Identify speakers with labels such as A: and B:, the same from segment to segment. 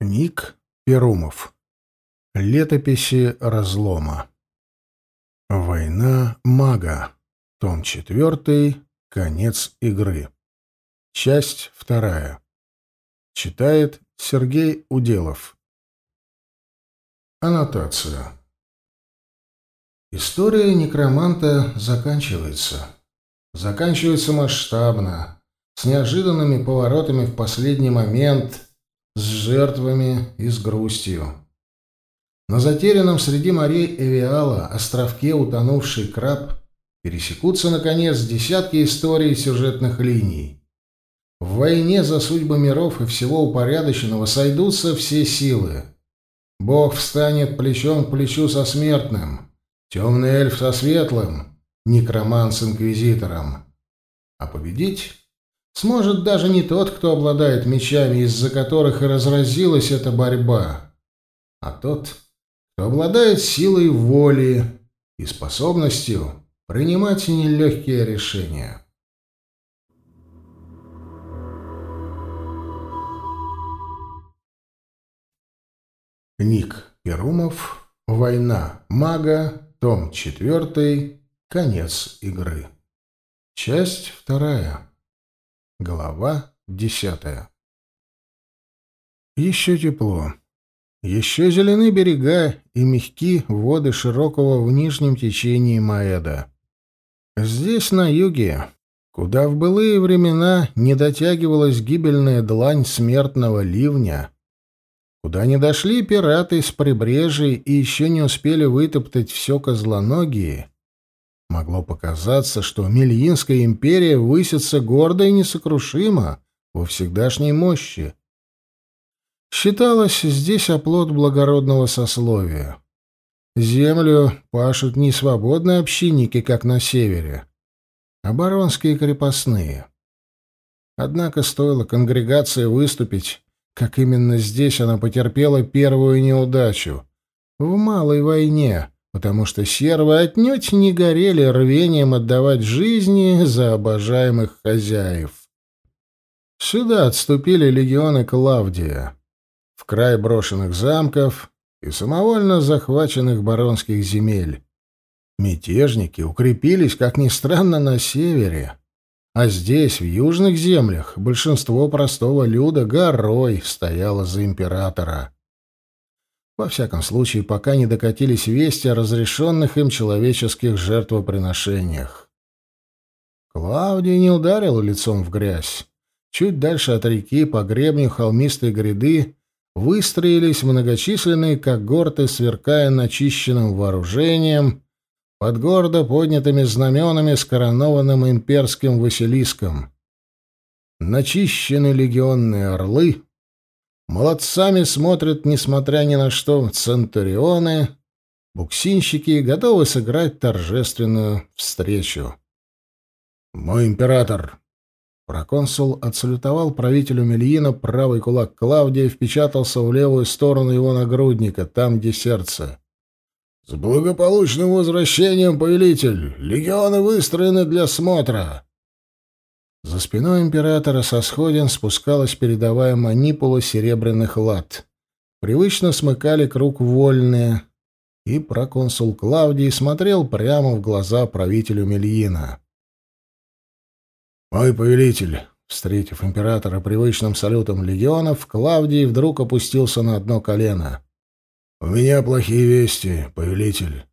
A: Ник Перумов. Летописи разлома. Война мага. Том 4. Конец игры. Часть вторая. Читает Сергей Уделов. Аннотация. История некроманта заканчивается. Заканчивается масштабно, с неожиданными поворотами в последний момент – с жертвами и с грустью. На затерянном среди морей Эвиала островке утонувший краб пересекутся, наконец, десятки историй сюжетных линий. В войне за судьбы миров и всего упорядоченного сойдутся все силы. Бог встанет плечом к плечу со смертным, темный эльф со светлым, некроман с инквизитором. А победить Сможет даже не тот, кто обладает мечами, из-за которых и разразилась эта борьба, а тот, кто обладает силой воли и способностью принимать нелегкие решения. Ник Перумов «Война мага», том 4, конец игры. Часть вторая. Глава десятая. Еще тепло. Еще зелены берега и мягки воды широкого в нижнем течении Маэда. Здесь, на юге, куда в былые времена не дотягивалась гибельная длань смертного ливня, куда не дошли пираты с прибрежей и еще не успели вытоптать все козлоногие, Могло показаться, что Мельинская империя высится гордо и несокрушимо во всегдашней мощи. Считалось здесь оплот благородного сословия. Землю пашут не свободные общинники, как на севере, а баронские крепостные. Однако стоило конгрегации выступить, как именно здесь она потерпела первую неудачу — в Малой войне — потому что сервы отнюдь не горели рвением отдавать жизни за обожаемых хозяев. Сюда отступили легионы Клавдия, в край брошенных замков и самовольно захваченных баронских земель. Мятежники укрепились, как ни странно, на севере, а здесь, в южных землях, большинство простого люда горой стояло за императора. Во всяком случае, пока не докатились вести о разрешенных им человеческих жертвоприношениях. Клавдий не ударил лицом в грязь. Чуть дальше от реки, по гребню холмистой гряды, выстроились многочисленные когорты, сверкая начищенным вооружением, под гордо поднятыми знаменами с коронованным имперским Василиском. Начищены легионные орлы, Молодцами смотрят, несмотря ни на что, центурионы, буксинщики, готовы сыграть торжественную встречу. «Мой император!» Проконсул отсалютовал правителю Мельина, правый кулак Клавдия впечатался в левую сторону его нагрудника, там, где сердце. «С благополучным возвращением, повелитель! Легионы выстроены для смотра!» За спиной императора со сходин спускалась передовая манипула серебряных лад. Привычно смыкали круг вольные, и проконсул Клавдий смотрел прямо в глаза правителю Мельина. «Мой повелитель!» Встретив императора привычным салютом легионов, Клавдий вдруг опустился на одно колено. «У меня плохие вести, повелитель».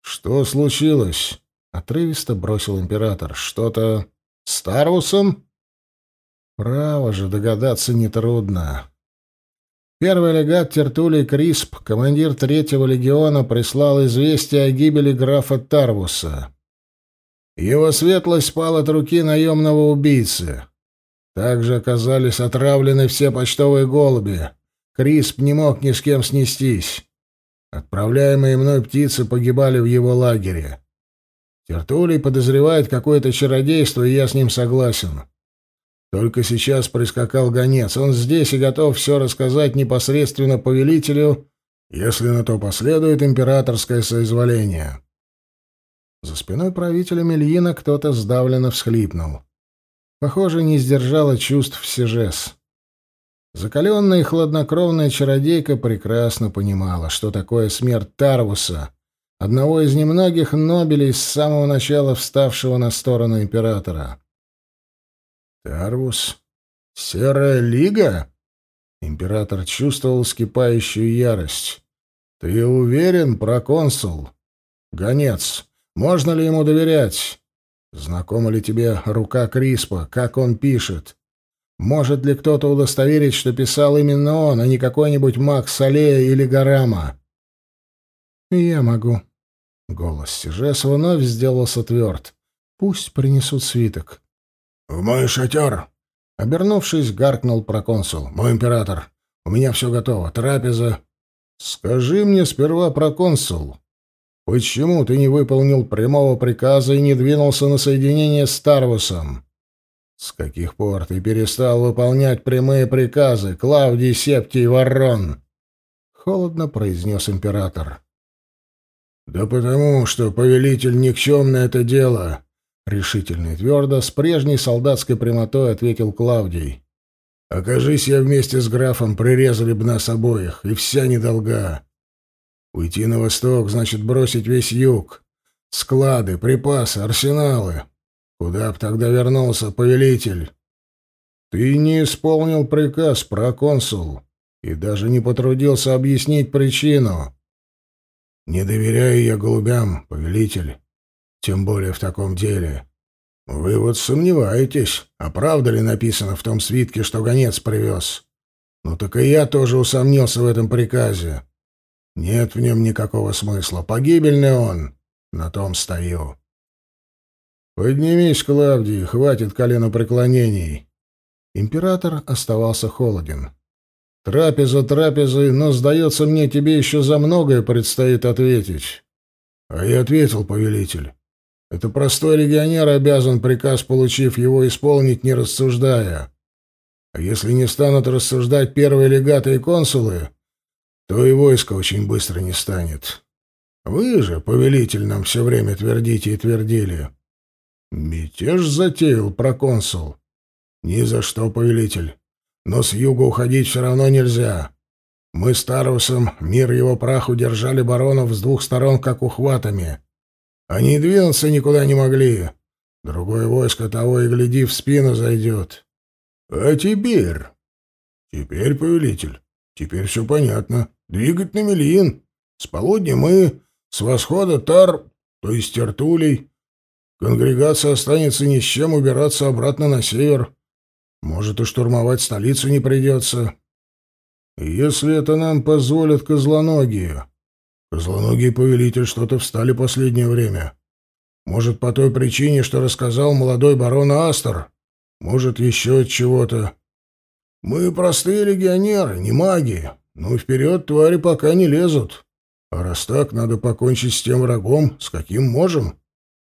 A: «Что случилось?» — отрывисто бросил император. «Что-то...» Старусом? Право же, догадаться нетрудно. Первый легат Тертулий Крисп, командир третьего легиона, прислал известие о гибели графа Тарвуса. Его светлость пал от руки наемного убийцы. Также оказались отравлены все почтовые голуби. Крисп не мог ни с кем снестись. Отправляемые мной птицы погибали в его лагере. Тертулий подозревает какое-то чародейство, и я с ним согласен. Только сейчас прискакал гонец. Он здесь и готов все рассказать непосредственно повелителю, если на то последует императорское соизволение. За спиной правителя Мельина кто-то сдавленно всхлипнул. Похоже, не сдержало чувств Сижес. Закаленная и хладнокровная чародейка прекрасно понимала, что такое смерть Тарвуса, одного из немногих Нобелей с самого начала вставшего на сторону императора. «Тарвус? Серая лига?» Император чувствовал скипающую ярость. «Ты уверен, проконсул? Гонец, можно ли ему доверять? Знакома ли тебе рука Криспа, как он пишет? Может ли кто-то удостоверить, что писал именно он, а не какой-нибудь маг Салея или Гарама?» «Я могу». Голос Сижес вновь сделался тверд. «Пусть принесут свиток».
B: «В мой шатер!» Обернувшись, гаркнул проконсул. «Мой император, у меня все готово. Трапеза...»
A: «Скажи мне сперва, проконсул, почему ты не выполнил прямого приказа и не двинулся на соединение с Тарвусом? С каких пор ты перестал выполнять прямые приказы, Клавдий Септий Ворон?» Холодно произнес император.
B: «Да потому, что повелитель никчемное это дело. Решительно и твердо, с прежней солдатской прямотой ответил Клавдий. «Окажись я вместе с графом, прирезали бы нас обоих, и вся недолга. Уйти на восток значит бросить весь юг. Склады, припасы, арсеналы. Куда б тогда вернулся повелитель?»
A: «Ты не исполнил приказ, проконсул, и даже не потрудился объяснить причину».
B: «Не доверяю я голубям, повелитель. Тем более в таком деле. Вы вот сомневаетесь, а правда ли написано в том свитке, что гонец привез? Ну так и я тоже усомнился в этом приказе. Нет в нем никакого смысла. Погибельный он. На том стою.
A: Поднимись, Клавдий, хватит коленопреклонений. Император оставался холоден. Трапеза трапезы, но, сдается мне, тебе еще за многое предстоит ответить.
B: А я ответил, повелитель. Это простой легионер обязан, приказ получив его, исполнить, не рассуждая. А если не станут рассуждать первые легаты и консулы, то и войско очень быстро не станет. Вы же, повелитель, нам все время твердите и твердили. Мятеж затеял проконсул. Ни за что, повелитель. Но с юга уходить все равно нельзя. Мы с Тарусом мир его праху держали баронов с двух сторон как ухватами. Они двинуться никуда не могли. Другое войско того и гляди в спину зайдет. А теперь? Теперь, повелитель, теперь все понятно. Двигать на Мелин. С полудня мы, с восхода Тар, то есть Тертулей. Конгрегация останется ни с чем убираться обратно на север. Может, и штурмовать столицу не придется. Если это нам позволят козлоногие. Злоногий повелитель что-то встали последнее время. Может, по той причине, что рассказал молодой барон Астер. Может, еще от чего-то. Мы простые легионеры, не маги. Ну, вперед твари пока не лезут. А раз так, надо покончить с тем врагом, с каким можем.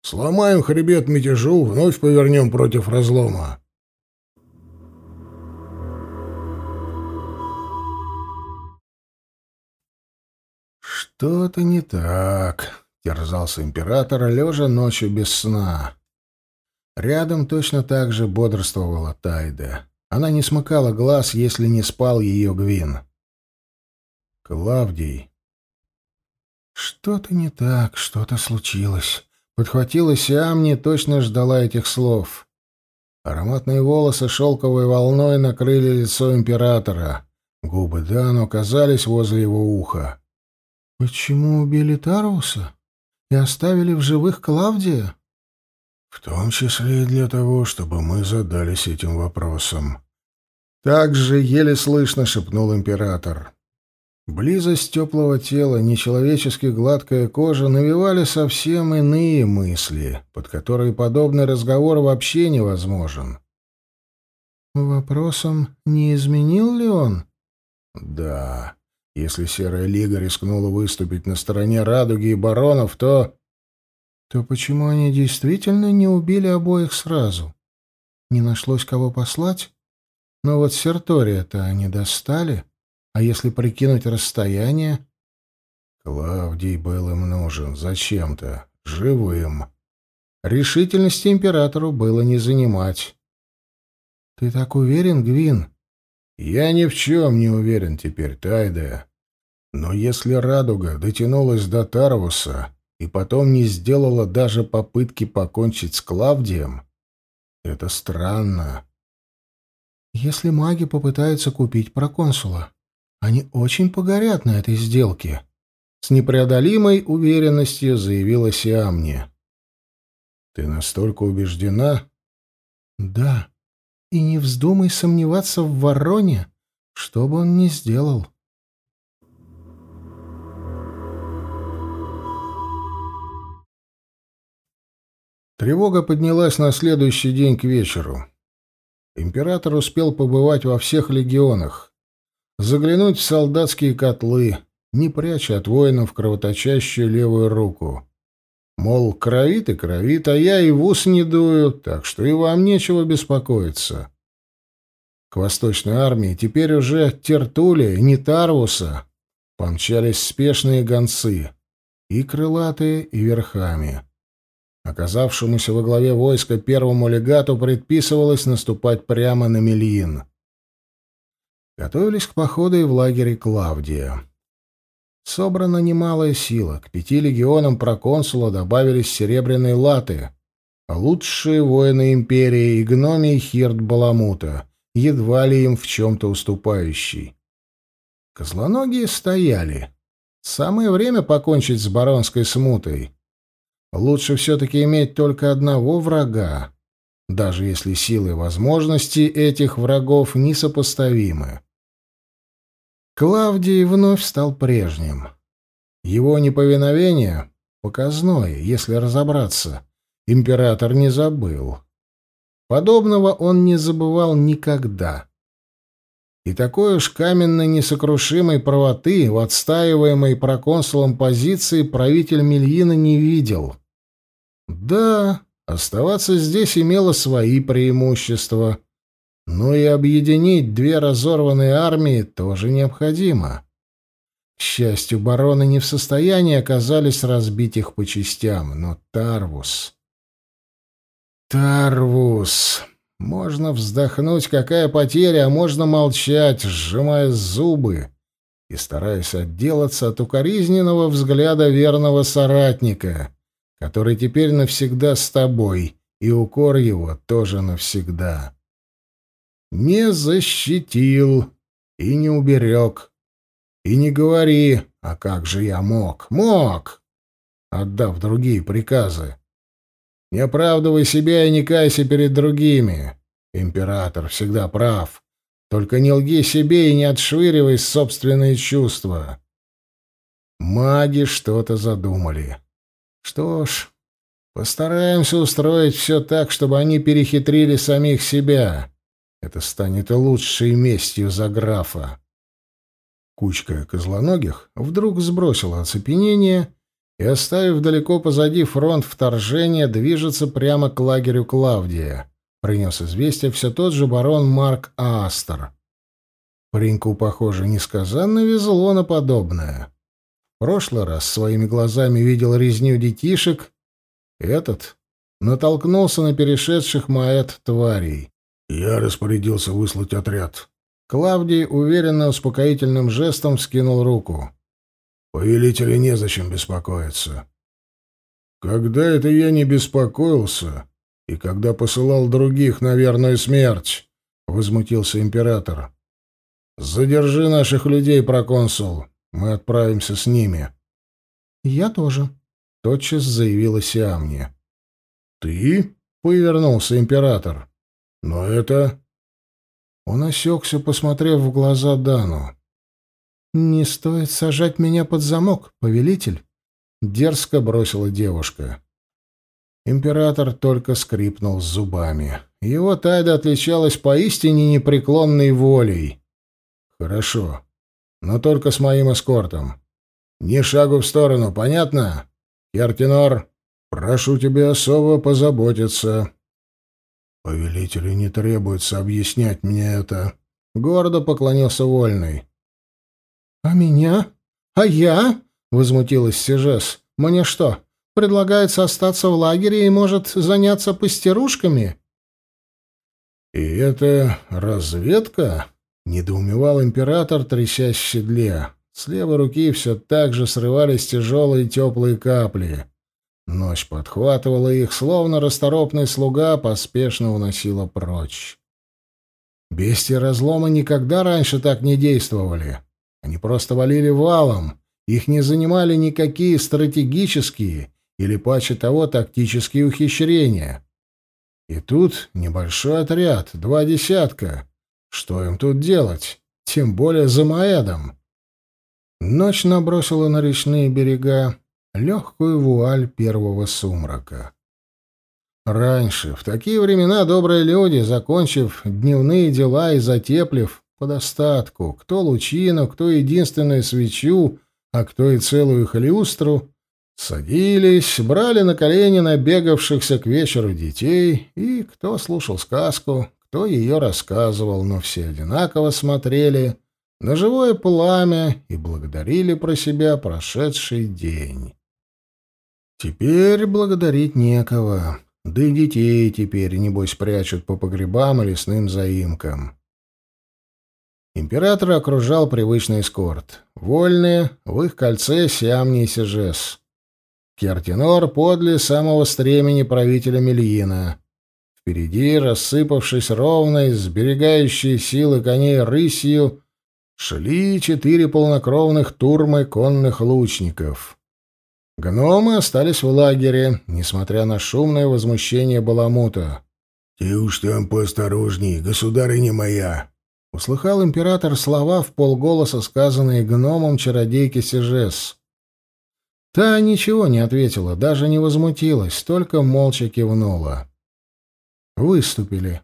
B: Сломаем хребет мятежу, вновь повернем против разлома.
A: «Что-то не так», — терзался император, лежа ночью без сна. Рядом точно так же бодрствовала Тайда. Она не смыкала глаз, если не спал ее Гвин. «Клавдий». «Что-то не так, что-то случилось». Подхватила Сиамни, точно ждала этих слов. Ароматные волосы шелковой волной накрыли лицо императора. Губы Дану оказались возле его уха. Почему убили Таруса и оставили в живых Клавдия?
B: В том числе и для того, чтобы мы задались этим вопросом.
A: Так же еле слышно шепнул император. Близость теплого тела, нечеловечески гладкая кожа навевали совсем иные мысли, под которые подобный разговор вообще невозможен. Вопросом, не изменил ли он?
B: Да, если Серая Лига рискнула выступить на стороне Радуги и Баронов, то...
A: То почему они действительно не убили обоих сразу? Не нашлось кого послать? Но вот Сертория-то они достали, а если прикинуть расстояние...
B: Клавдий был им нужен зачем-то, живым.
A: Решительности императору было не занимать. — Ты так уверен, Гвин? Я ни в чем не уверен теперь, Тайда. Но если радуга дотянулась до Тарвуса и потом не сделала даже попытки покончить с Клавдием, это странно. Если маги попытаются купить проконсула, они очень погорят на этой сделке, с непреодолимой уверенностью заявила Сиамни. Ты настолько убеждена? Да. И не вздумай сомневаться в Вороне, что бы он ни сделал. Тревога поднялась на следующий день к вечеру. Император успел побывать во всех легионах, заглянуть в солдатские котлы, не пряча от воинов кровоточащую левую руку. Мол, кровит и кровит, а я и в ус не дую, так что и вам нечего беспокоиться. К восточной армии теперь уже Тертулия, не Тарвуса, помчались спешные гонцы, и крылатые, и верхами. Оказавшемуся во главе войска первому легату предписывалось наступать прямо на Мельин. Готовились к походу и в лагере Клавдия. Собрана немалая сила. К пяти легионам проконсула добавились серебряные латы, а лучшие воины империи и гномий Хирт Баламута, едва ли им в чем-то уступающий. Козлоногие стояли. Самое время покончить с баронской смутой. Лучше все-таки иметь только одного врага, даже если силы и возможности этих врагов несопоставимы. Клавдий вновь стал прежним. Его неповиновение — показное, если разобраться. Император не забыл. Подобного он не забывал никогда. И такой уж каменной несокрушимой правоты в отстаиваемой проконсулом позиции правитель Мельина не видел. Да, оставаться здесь имело свои преимущества, но и объединить две разорванные армии тоже необходимо. К счастью, бароны не в состоянии оказались разбить их по частям, но Тарвус... Тарвус... Можно вздохнуть, какая потеря, а можно молчать, сжимая зубы и стараясь отделаться от укоризненного взгляда верного соратника, который теперь навсегда с тобой, и укор его тоже навсегда. Не защитил и не уберег. И не говори, а как же я мог? Мог! Отдав другие приказы. Не оправдывай себя и не кайся перед другими. Император всегда прав. Только не лги себе и не отшвыривай собственные чувства. Маги что-то задумали. Что ж, постараемся устроить все так, чтобы они перехитрили самих себя. Это станет лучшей местью за графа. Кучка козлоногих вдруг сбросила оцепенение и, оставив далеко позади фронт вторжения, движется прямо к лагерю Клавдия. Принес известие все тот же барон Марк Астер. Пареньку, похоже, несказанно везло на подобное. Прошлый раз своими глазами видел резню детишек. Этот натолкнулся на перешедших маэт тварей.
B: Я распорядился выслать отряд.
A: Клавдий уверенно успокоительным жестом скинул руку.
B: Повелителю незачем беспокоиться.
A: Когда это я не беспокоился, и когда посылал других на верную смерть, возмутился император. Задержи наших людей, проконсул. Мы отправимся с ними. Я тоже, тотчас заявила Сиамния. Ты? повернулся император. Но это Он осекся, посмотрев в глаза Дану. «Не стоит сажать меня под замок, повелитель», — дерзко бросила девушка. Император только скрипнул зубами. Его тайда отличалась поистине непреклонной волей. «Хорошо, но только с моим эскортом. Ни шагу в сторону, понятно? Кертинор, прошу тебя особо позаботиться». «Повелителю не требуется объяснять мне это», — гордо поклонился Вольный. «А меня? А я?» — возмутилась Сижес. «Мне что, предлагается остаться в лагере и, может, заняться пастерушками?» «И это разведка?» Недоумевал император, трясясь в седле. С левой руки все так же срывались тяжелые теплые капли. Ночь подхватывала их, словно расторопный слуга поспешно уносила прочь. Бестия разлома никогда раньше так не действовали. Они просто валили валом. Их не занимали никакие стратегические или, паче того, тактические ухищрения. И тут небольшой отряд, два десятка. Что им тут делать? Тем более за Маэдом. Ночь набросила на речные берега легкую вуаль первого сумрака. Раньше, в такие времена, добрые люди, закончив дневные дела и затеплив по достатку, кто лучину, кто единственную свечу, а кто и целую их люстру, садились, брали на колени набегавшихся к вечеру детей, и кто слушал сказку, кто ее рассказывал, но все одинаково смотрели на живое пламя и благодарили про себя прошедший день. Теперь благодарить некого. Да и детей теперь, небось, прячут по погребам и лесным заимкам. Император окружал привычный эскорт. Вольные, в их кольце Сиамни и Сижес. Кертинор подле самого стремени правителя Мельина. Впереди, рассыпавшись ровной, сберегающей силы коней рысью, шли четыре полнокровных турмы конных лучников. Гномы остались в лагере, несмотря на шумное возмущение Баламута.
B: «Ты уж там поосторожней, государыня моя!»
A: Услыхал император слова в полголоса, сказанные гномом чародейки Сижес. Та ничего не ответила, даже не возмутилась, только молча кивнула. Выступили.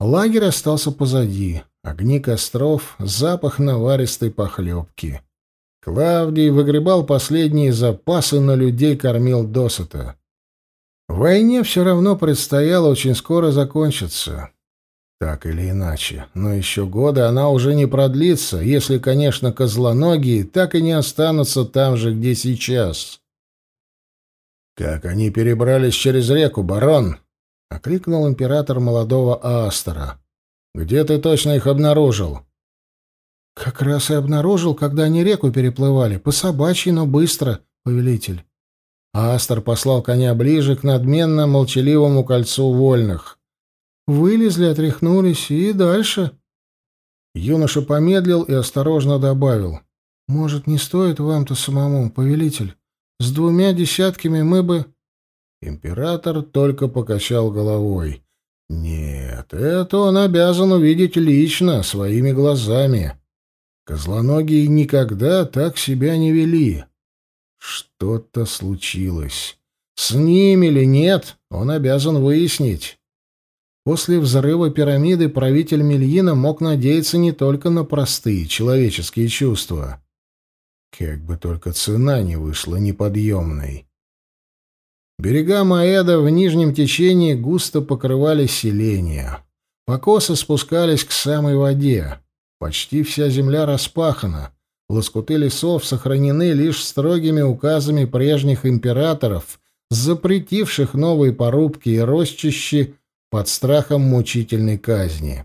A: Лагерь остался позади. Огни костров, запах наваристой похлебки. Клавдий выгребал последние запасы, но людей кормил досыта. Войне все равно предстояло очень скоро закончиться. Так или иначе, но еще годы она уже не продлится, если, конечно, козлоногие так и не останутся там же, где сейчас. «Как они перебрались через реку, барон?» — окликнул император молодого Астера. «Где ты точно их обнаружил?» Как раз и обнаружил, когда они реку переплывали, по собачьи, но быстро, повелитель. А Астер послал коня ближе к надменно молчаливому кольцу вольных. Вылезли, отряхнулись и дальше. Юноша помедлил и осторожно добавил. «Может, не стоит вам-то самому, повелитель? С двумя десятками мы бы...» Император только покачал головой. «Нет, это он обязан увидеть лично, своими глазами». Козлоногие никогда так себя не вели. Что-то случилось. С ними или нет, он обязан выяснить. После взрыва пирамиды правитель Мельина мог надеяться не только на простые человеческие чувства. Как бы только цена не вышла неподъемной. Берега Маэда в нижнем течении густо покрывали селения. Покосы спускались к самой воде. Почти вся земля распахана. Лоскуты лесов сохранены лишь строгими указами прежних императоров, запретивших новые порубки и росчищи под страхом мучительной казни.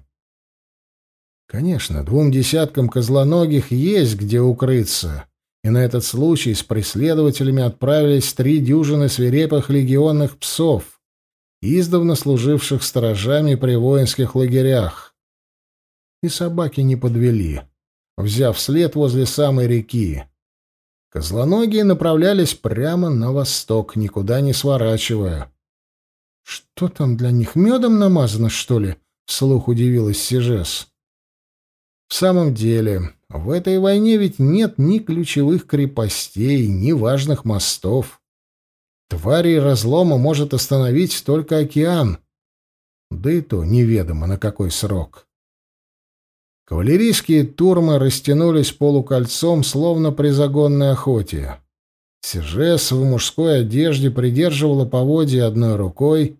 A: Конечно, двум десяткам козлоногих есть где укрыться, и на этот случай с преследователями отправились три дюжины свирепых легионных псов, издавна служивших сторожами при воинских лагерях и собаки не подвели, взяв след возле самой реки. Козлоногие направлялись прямо на восток, никуда не сворачивая. «Что там для них, медом намазано, что ли?» — вслух удивилась Сижес. «В самом деле, в этой войне ведь нет ни ключевых крепостей, ни важных мостов. Твари разлома может остановить только океан, да и то неведомо на какой срок». Кавалерийские турмы растянулись полукольцом, словно при загонной охоте. Сержес в мужской одежде придерживала поводья одной рукой,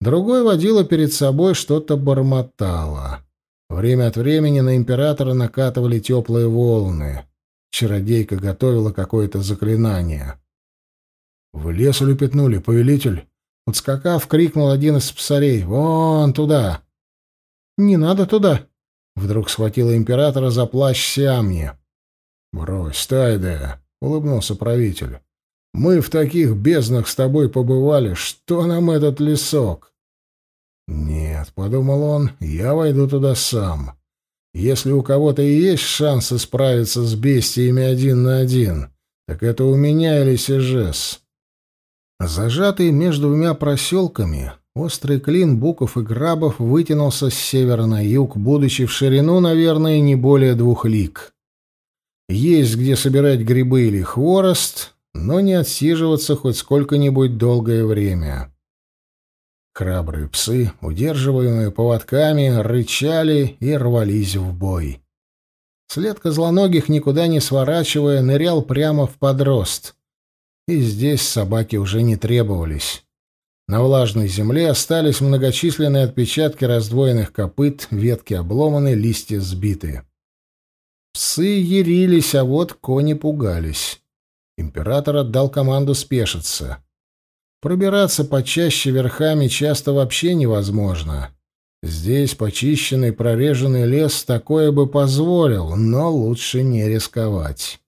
A: другой водила перед собой что-то бормотала. Время от времени на императора накатывали теплые волны. Чародейка готовила какое-то заклинание. «В лес улепетнули, повелитель!» Подскакав, крикнул один из псарей. «Вон туда!» «Не надо туда!» Вдруг схватила императора за плащ Сиамни. «Брось, Тайде!» — улыбнулся правитель. «Мы в таких безднах с тобой побывали. Что нам этот лесок?» «Нет», — подумал он, — «я войду туда сам. Если у кого-то и есть шансы справиться с бестиями один на один, так это у меня или Сижес». Зажатый между двумя проселками, острый клин буков и грабов вытянулся с севера на юг, будучи в ширину, наверное, не более двух лиг. Есть где собирать грибы или хворост, но не отсиживаться хоть сколько-нибудь долгое время. Храбрые псы, удерживаемые поводками, рычали и рвались в бой. След козлоногих, никуда не сворачивая, нырял прямо в подрост. И здесь собаки уже не требовались. На влажной земле остались многочисленные отпечатки раздвоенных копыт, ветки обломаны, листья сбиты. Псы ярились, а вот кони пугались. Император отдал команду спешиться. Пробираться почаще верхами часто вообще невозможно. Здесь почищенный прореженный лес такое бы позволил, но лучше не рисковать.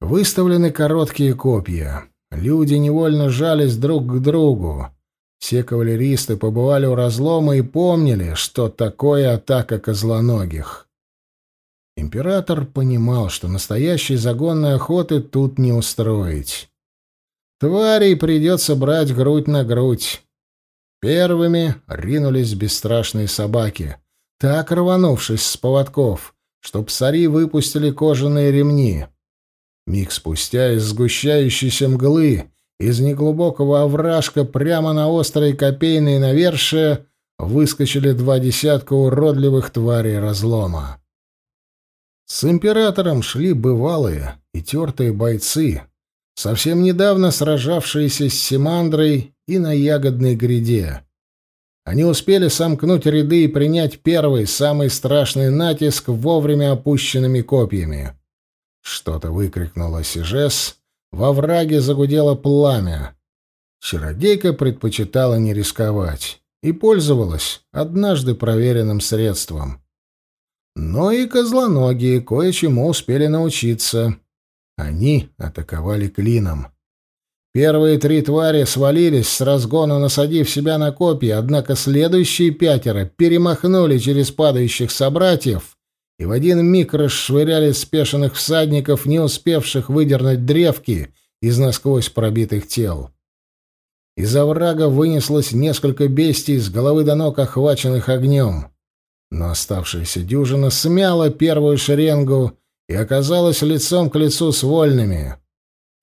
A: Выставлены короткие копья. Люди невольно жались друг к другу. Все кавалеристы побывали у разлома и помнили, что такое атака козлоногих. Император понимал, что настоящей загонной охоты тут не устроить. Тварей придется брать грудь на грудь. Первыми ринулись бесстрашные собаки, так рванувшись с поводков, что псари выпустили кожаные ремни. Миг спустя из сгущающейся мглы, из неглубокого овражка прямо на острые копейные навершия выскочили два десятка уродливых тварей разлома. С императором шли бывалые и тертые бойцы, совсем недавно сражавшиеся с Симандрой и на ягодной гряде. Они успели сомкнуть ряды и принять первый, самый страшный натиск вовремя опущенными копьями. Что-то выкрикнула Сижес, во враге загудело пламя. Чародейка предпочитала не рисковать и пользовалась однажды проверенным средством. Но и козлоногие кое-чему успели научиться. Они атаковали клином. Первые три твари свалились с разгона, насадив себя на копья, однако следующие пятеро перемахнули через падающих собратьев и в один миг расшвыряли спешенных всадников, не успевших выдернуть древки из насквозь пробитых тел. Из оврага вынеслось несколько бестий с головы до ног, охваченных огнем. Но оставшаяся дюжина смяла первую шеренгу и оказалась лицом к лицу с вольными.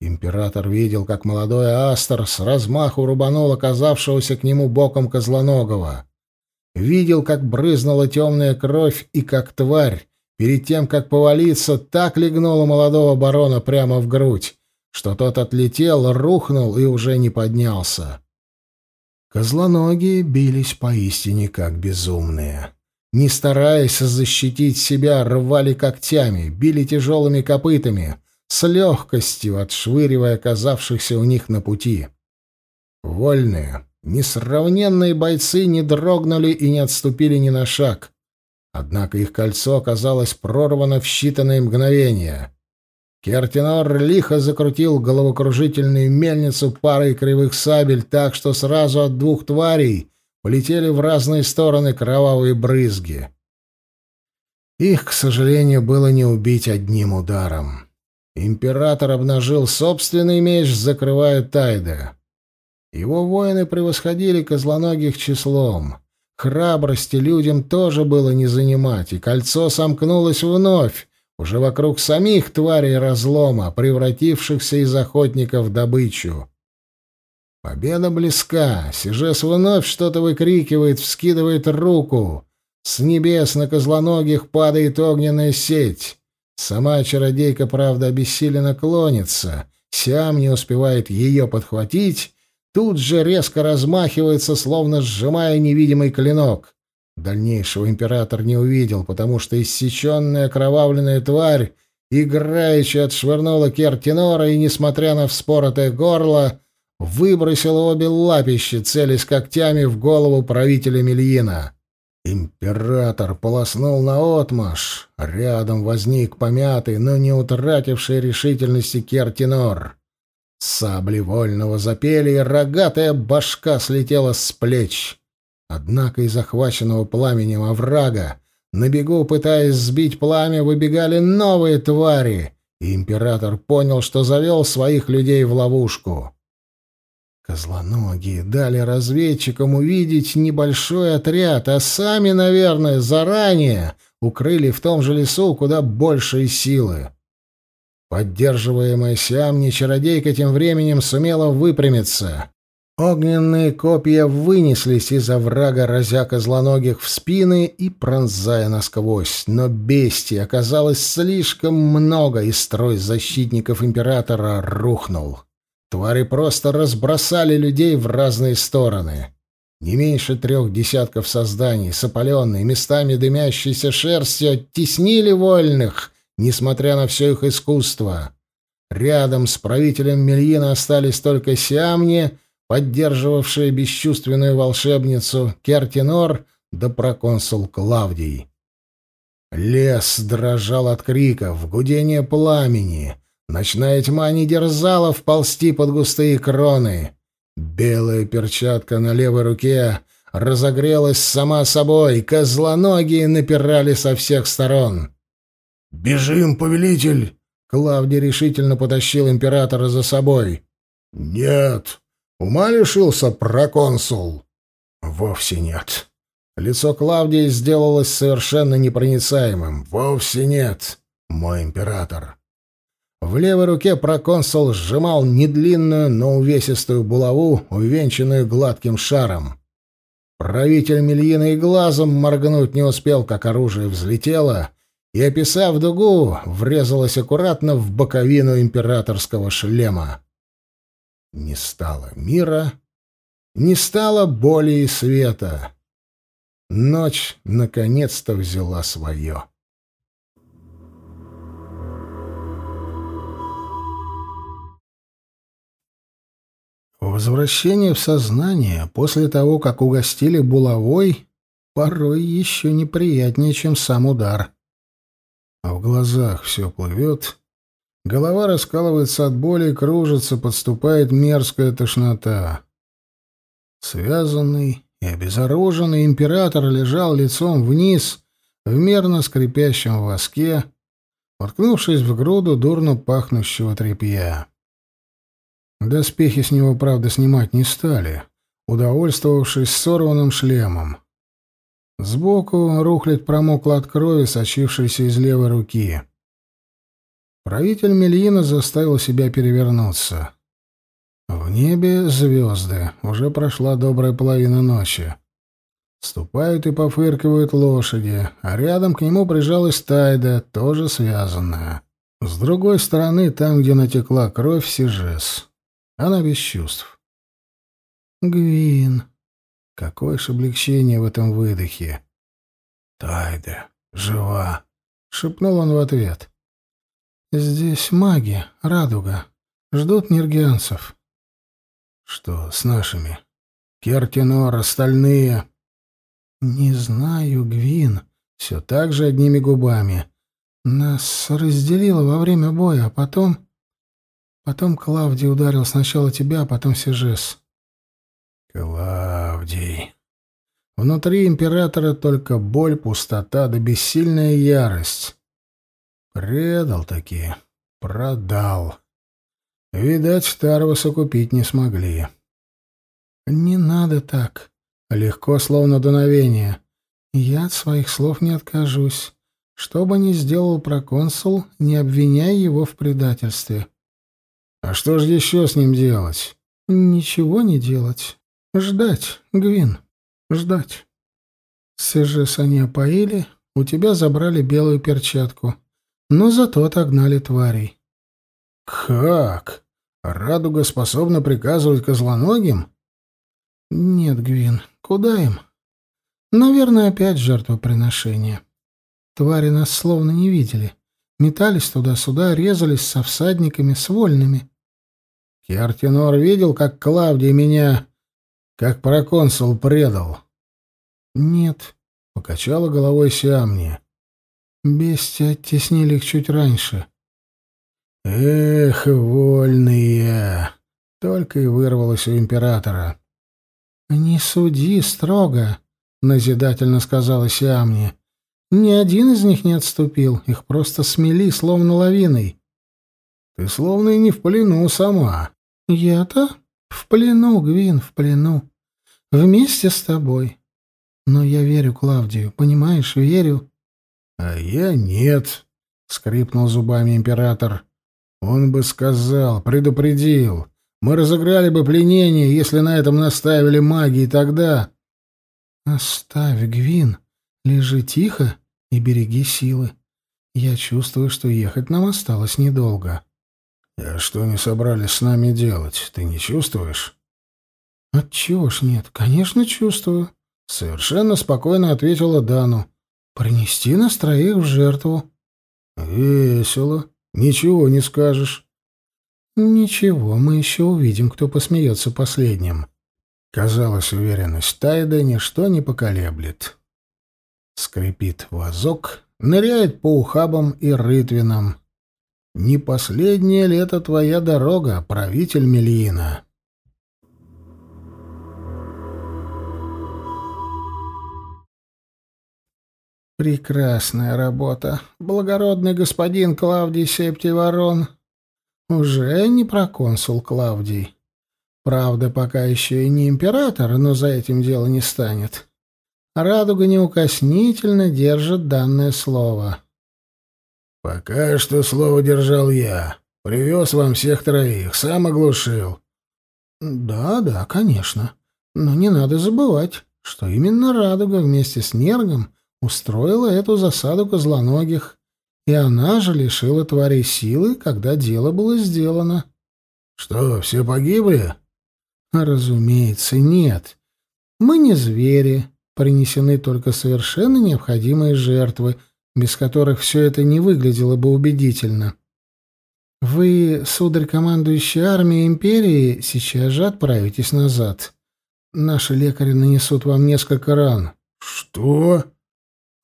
A: Император видел, как молодой Астер с размаху рубанул оказавшегося к нему боком Козлоногого. Видел, как брызнула темная кровь и как тварь, перед тем, как повалиться, так легнула молодого барона прямо в грудь, что тот отлетел, рухнул и уже не поднялся. Козлоногие бились поистине как безумные не стараясь защитить себя, рвали когтями, били тяжелыми копытами, с легкостью отшвыривая оказавшихся у них на пути. Вольные, несравненные бойцы не дрогнули и не отступили ни на шаг. Однако их кольцо оказалось прорвано в считанные мгновения. Кертинор лихо закрутил головокружительную мельницу парой кривых сабель так, что сразу от двух тварей — полетели в разные стороны кровавые брызги. Их, к сожалению, было не убить одним ударом. Император обнажил собственный меч, закрывая Тайда. Его воины превосходили козлоногих числом. Храбрости людям тоже было не занимать, и кольцо сомкнулось вновь, уже вокруг самих тварей разлома, превратившихся из охотников в добычу. Победа близка. Сижес вновь что-то выкрикивает, вскидывает руку. С небес на козлоногих падает огненная сеть. Сама чародейка, правда, обессиленно клонится. Сиам не успевает ее подхватить, тут же резко размахивается, словно сжимая невидимый клинок. Дальнейшего император не увидел, потому что иссеченная окровавленная тварь играючи отшвырнула Кертинора и, несмотря на вспоротое горло, выбросил обе лапищи, целясь когтями в голову правителя Мельина. Император полоснул наотмашь. Рядом возник помятый, но не утративший решительности Кертинор. Сабли вольного запели, и рогатая башка слетела с плеч. Однако из захваченного пламенем оврага, на бегу пытаясь сбить пламя, выбегали новые твари, и император понял, что завел своих людей в ловушку. Козлоногие дали разведчикам увидеть небольшой отряд, а сами, наверное, заранее укрыли в том же лесу куда большие силы. Поддерживаемая Сиамни, чародейка тем временем сумела выпрямиться. Огненные копья вынеслись из-за врага, разя козлоногих в спины и пронзая насквозь. Но бестий оказалось слишком много, и строй защитников императора рухнул. Твари просто разбросали людей в разные стороны. Не меньше трех десятков созданий, с опаленной, местами дымящейся шерстью, оттеснили вольных, несмотря на все их искусство. Рядом с правителем Мельина остались только Сиамни, поддерживавшие бесчувственную волшебницу, Кертинор да проконсул Клавдий. Лес дрожал от криков, гудения пламени — Ночная тьма не дерзала вползти под густые кроны. Белая перчатка на левой руке разогрелась сама собой, козлоногие напирали со всех сторон.
B: «Бежим, повелитель!»
A: Клавдий решительно потащил императора за собой.
B: «Нет! Ума лишился проконсул!»
A: «Вовсе нет!» Лицо Клавдии сделалось совершенно непроницаемым. «Вовсе нет, мой император!» В левой руке проконсул сжимал недлинную, но увесистую булаву, увенчанную гладким шаром. Правитель Мельина глазом моргнуть не успел, как оружие взлетело, и, описав дугу, врезалось аккуратно в боковину императорского шлема. Не стало мира, не стало боли и света. Ночь наконец-то взяла свое. Возвращение в сознание после того, как угостили булавой, порой еще неприятнее, чем сам удар. А в глазах все плывет, голова раскалывается от боли, кружится, подступает мерзкая тошнота. Связанный и обезоруженный император лежал лицом вниз в мерно скрипящем воске, уткнувшись в груду дурно пахнущего тряпья. Доспехи с него, правда, снимать не стали, удовольствовавшись сорванным шлемом. Сбоку рухлядь промокла от крови, сочившейся из левой руки. Правитель Мельина заставил себя перевернуться. В небе звезды, уже прошла добрая половина ночи. Ступают и пофыркивают лошади, а рядом к нему прижалась Тайда, тоже связанная. С другой стороны, там, где натекла кровь, Сижес. Она без чувств. Гвин. Какое ж облегчение в этом выдохе. Тайда, жива, шепнул он в ответ. Здесь маги, радуга. Ждут нергианцев. Что с нашими? Кертинор, остальные? Не знаю, Гвин. Все так же одними губами. Нас разделило во время боя, а потом... Потом Клавдий ударил сначала тебя, а потом Сижес. Клавдий. Внутри императора только боль, пустота да бессильная ярость. Предал таки. Продал. Видать, Тарваса купить не смогли. Не надо так. Легко, словно дуновение. Я от своих слов не откажусь. Что бы ни сделал проконсул, не обвиняй его в предательстве. А что же еще с ним делать? Ничего не делать. Ждать, Гвин. Ждать. Сержес они опоили, у тебя забрали белую перчатку. Но зато отогнали тварей. Как? Радуга способна приказывать козлоногим? Нет, Гвин, куда им? Наверное, опять жертвоприношение. Твари нас словно не видели. Метались туда-сюда, резались со всадниками, с вольными. Кертинор видел, как Клавдий меня, как проконсул, предал. Нет, Покачала головой Сиамни. Бести оттеснили их чуть раньше. Эх, вольные! Только и вырвалось у императора. «Не суди строго», — назидательно сказала Сиамни. «Ни один из них не отступил, их просто смели, словно лавиной».
B: «Ты словно и не в плену сама».
A: «Я-то в плену, Гвин, в плену. Вместе с тобой. Но я верю Клавдию, понимаешь, верю».
B: «А я нет», — скрипнул зубами император. «Он бы сказал, предупредил. Мы разыграли бы пленение, если на этом наставили маги, и тогда...»
A: «Оставь, Гвин. Лежи тихо и береги силы. Я чувствую, что ехать нам осталось недолго».
B: «А что они собрались с нами делать? Ты не чувствуешь?»
A: «Отчего ж нет? Конечно, чувствую», — совершенно спокойно ответила Дану. «Принести нас троих в жертву».
B: «Весело. Ничего не скажешь».
A: «Ничего, мы еще увидим, кто посмеется последним». Казалось, уверенность Тайда ничто не поколеблет. Скрипит вазок, ныряет по ухабам и рытвинам. Не последняя ли это твоя дорога, правитель Мельина? Прекрасная работа, благородный господин Клавдий Септий Ворон. Уже не проконсул Клавдий. Правда, пока еще и не император, но за этим дело не станет. Радуга неукоснительно держит данное слово.
B: «Пока что слово держал я. Привез вам всех троих, сам оглушил».
A: «Да, да, конечно. Но не надо забывать, что именно Радуга вместе с Нергом устроила эту засаду козлоногих и она же лишила тварей силы, когда дело было сделано.
B: Что, все погибли?
A: Разумеется, нет. Мы не звери, принесены только совершенно необходимые жертвы, без которых все это не выглядело бы убедительно. Вы, сударь командующий армией империи, сейчас же отправитесь назад. Наши лекари нанесут вам несколько ран.
B: Что?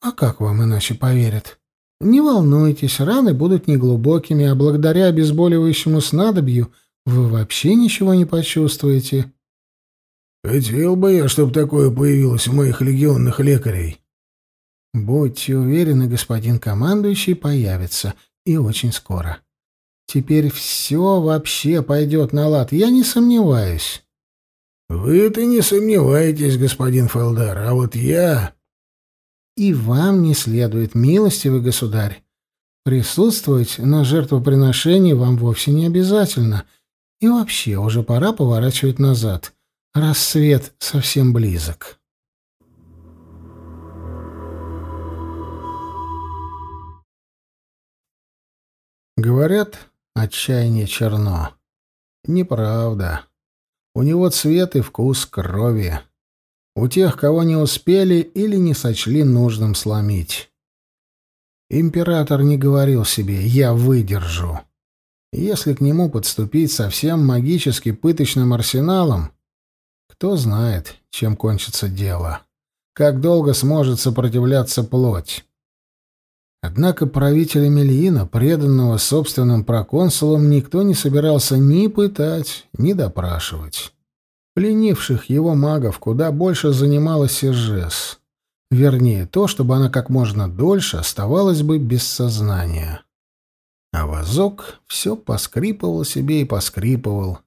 A: А как вам иначе поверят? Не волнуйтесь, раны будут неглубокими, а благодаря обезболивающему снадобью вы вообще ничего не почувствуете.
B: Хотел бы я, чтобы такое появилось у моих легионных лекарей.
A: Будьте уверены, господин командующий появится, и очень скоро. Теперь все вообще пойдет на лад, я не сомневаюсь.
B: Вы-то не сомневаетесь, господин Фалдар, а вот я...
A: И вам не следует, милостивый государь. Присутствовать на жертвоприношении вам вовсе не обязательно. И вообще, уже пора поворачивать назад. Рассвет совсем близок. Говорят, отчаяние черно. Неправда. У него цвет и вкус крови у тех, кого не успели или не сочли нужным сломить. Император не говорил себе «я выдержу». Если к нему подступить совсем магически пыточным арсеналом, кто знает, чем кончится дело, как долго сможет сопротивляться плоть. Однако правителя Мельина, преданного собственным проконсулом, никто не собирался ни пытать, ни допрашивать. Пленивших его магов куда больше занималась Сержес. Вернее, то, чтобы она как можно дольше оставалась бы без сознания. А вазок все поскрипывал себе и поскрипывал.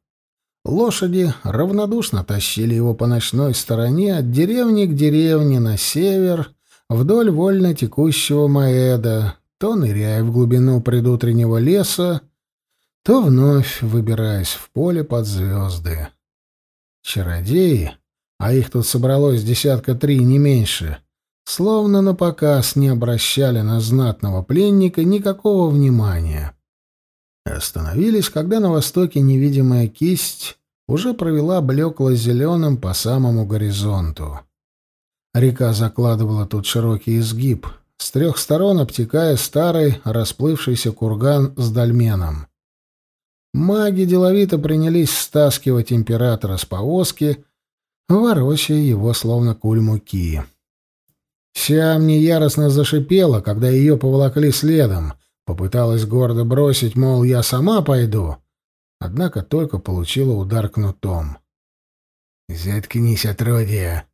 A: Лошади равнодушно тащили его по ночной стороне от деревни к деревне на север, вдоль вольно текущего Маэда, то ныряя в глубину предутреннего леса, то вновь выбираясь в поле под звезды. Чародеи, а их тут собралось десятка три, не меньше, словно на показ не обращали на знатного пленника никакого внимания. Остановились, когда на востоке невидимая кисть уже провела блекло-зеленым по самому горизонту. Река закладывала тут широкий изгиб, с трех сторон обтекая старый расплывшийся курган с дольменом. Маги деловито принялись стаскивать императора с повозки, ворочая его словно куль муки. Сиамни яростно зашипела, когда ее поволокли следом. Попыталась гордо бросить, мол, я сама пойду. Однако только получила удар кнутом. «Заткнись, отродье!»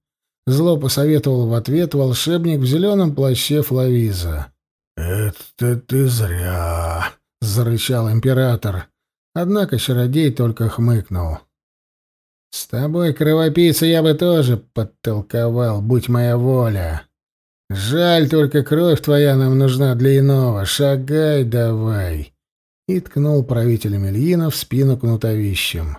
A: Зло посоветовал в ответ волшебник в зеленом плаще Флавиза.
B: «Это ты зря!»
A: — зарычал император. Однако чародей только хмыкнул. «С тобой, кровопийца, я бы тоже подтолковал, будь моя воля. Жаль, только кровь твоя нам нужна для иного. Шагай давай!» И ткнул правителя Мельина в спину кнутовищем.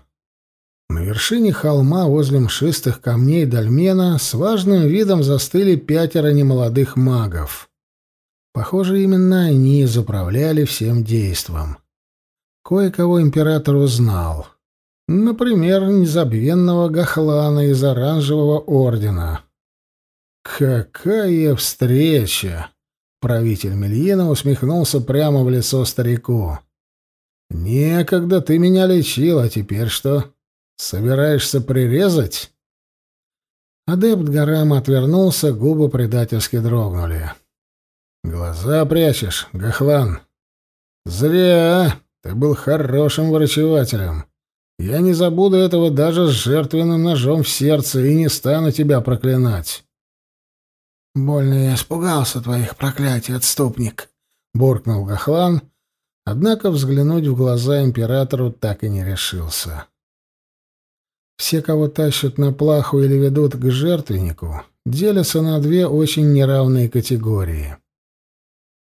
A: На вершине холма возле мшистых камней Дальмена с важным видом застыли пятеро немолодых магов. Похоже, именно они заправляли всем действом. Кое-кого император узнал. Например, незабвенного Гахлана из Оранжевого ордена. «Какая встреча!» Правитель Мельина усмехнулся прямо в лицо старику. «Некогда ты меня лечил, а теперь что?» Собираешься прирезать? Адепт Гарама отвернулся, губы предательски дрогнули. Глаза прячешь, Гахлан. Зря, ты был хорошим врачевателем. Я не забуду этого даже с жертвенным ножом в сердце и не стану тебя проклинать. Больно я испугался твоих проклятий, отступник, буркнул Гахлан, однако взглянуть в глаза императору так и не решился. Все, кого тащат на плаху или ведут к жертвеннику, делятся на две очень неравные категории.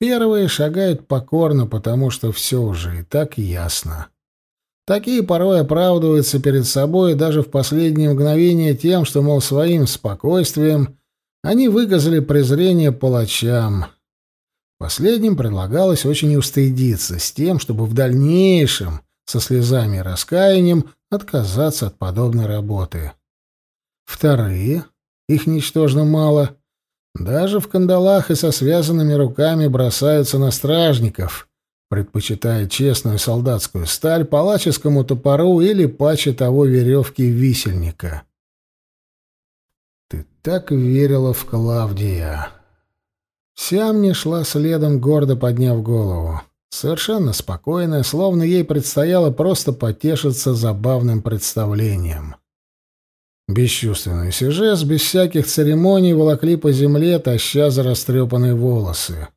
A: Первые шагают покорно, потому что все уже и так ясно. Такие порой оправдываются перед собой даже в последние мгновения тем, что, мол, своим спокойствием они выказали презрение палачам. Последним предлагалось очень устыдиться с тем, чтобы в дальнейшем со слезами и раскаянием отказаться от подобной работы. Вторые, их ничтожно мало, даже в кандалах и со связанными руками бросаются на стражников, предпочитая честную солдатскую сталь палаческому топору или паче того веревки висельника. Так верила в Клавдия. Сиамни шла следом, гордо подняв голову. Совершенно спокойная, словно ей предстояло просто потешиться забавным представлением. Бесчувственный сюжет без всяких церемоний волокли по земле, таща за растрепанные волосы.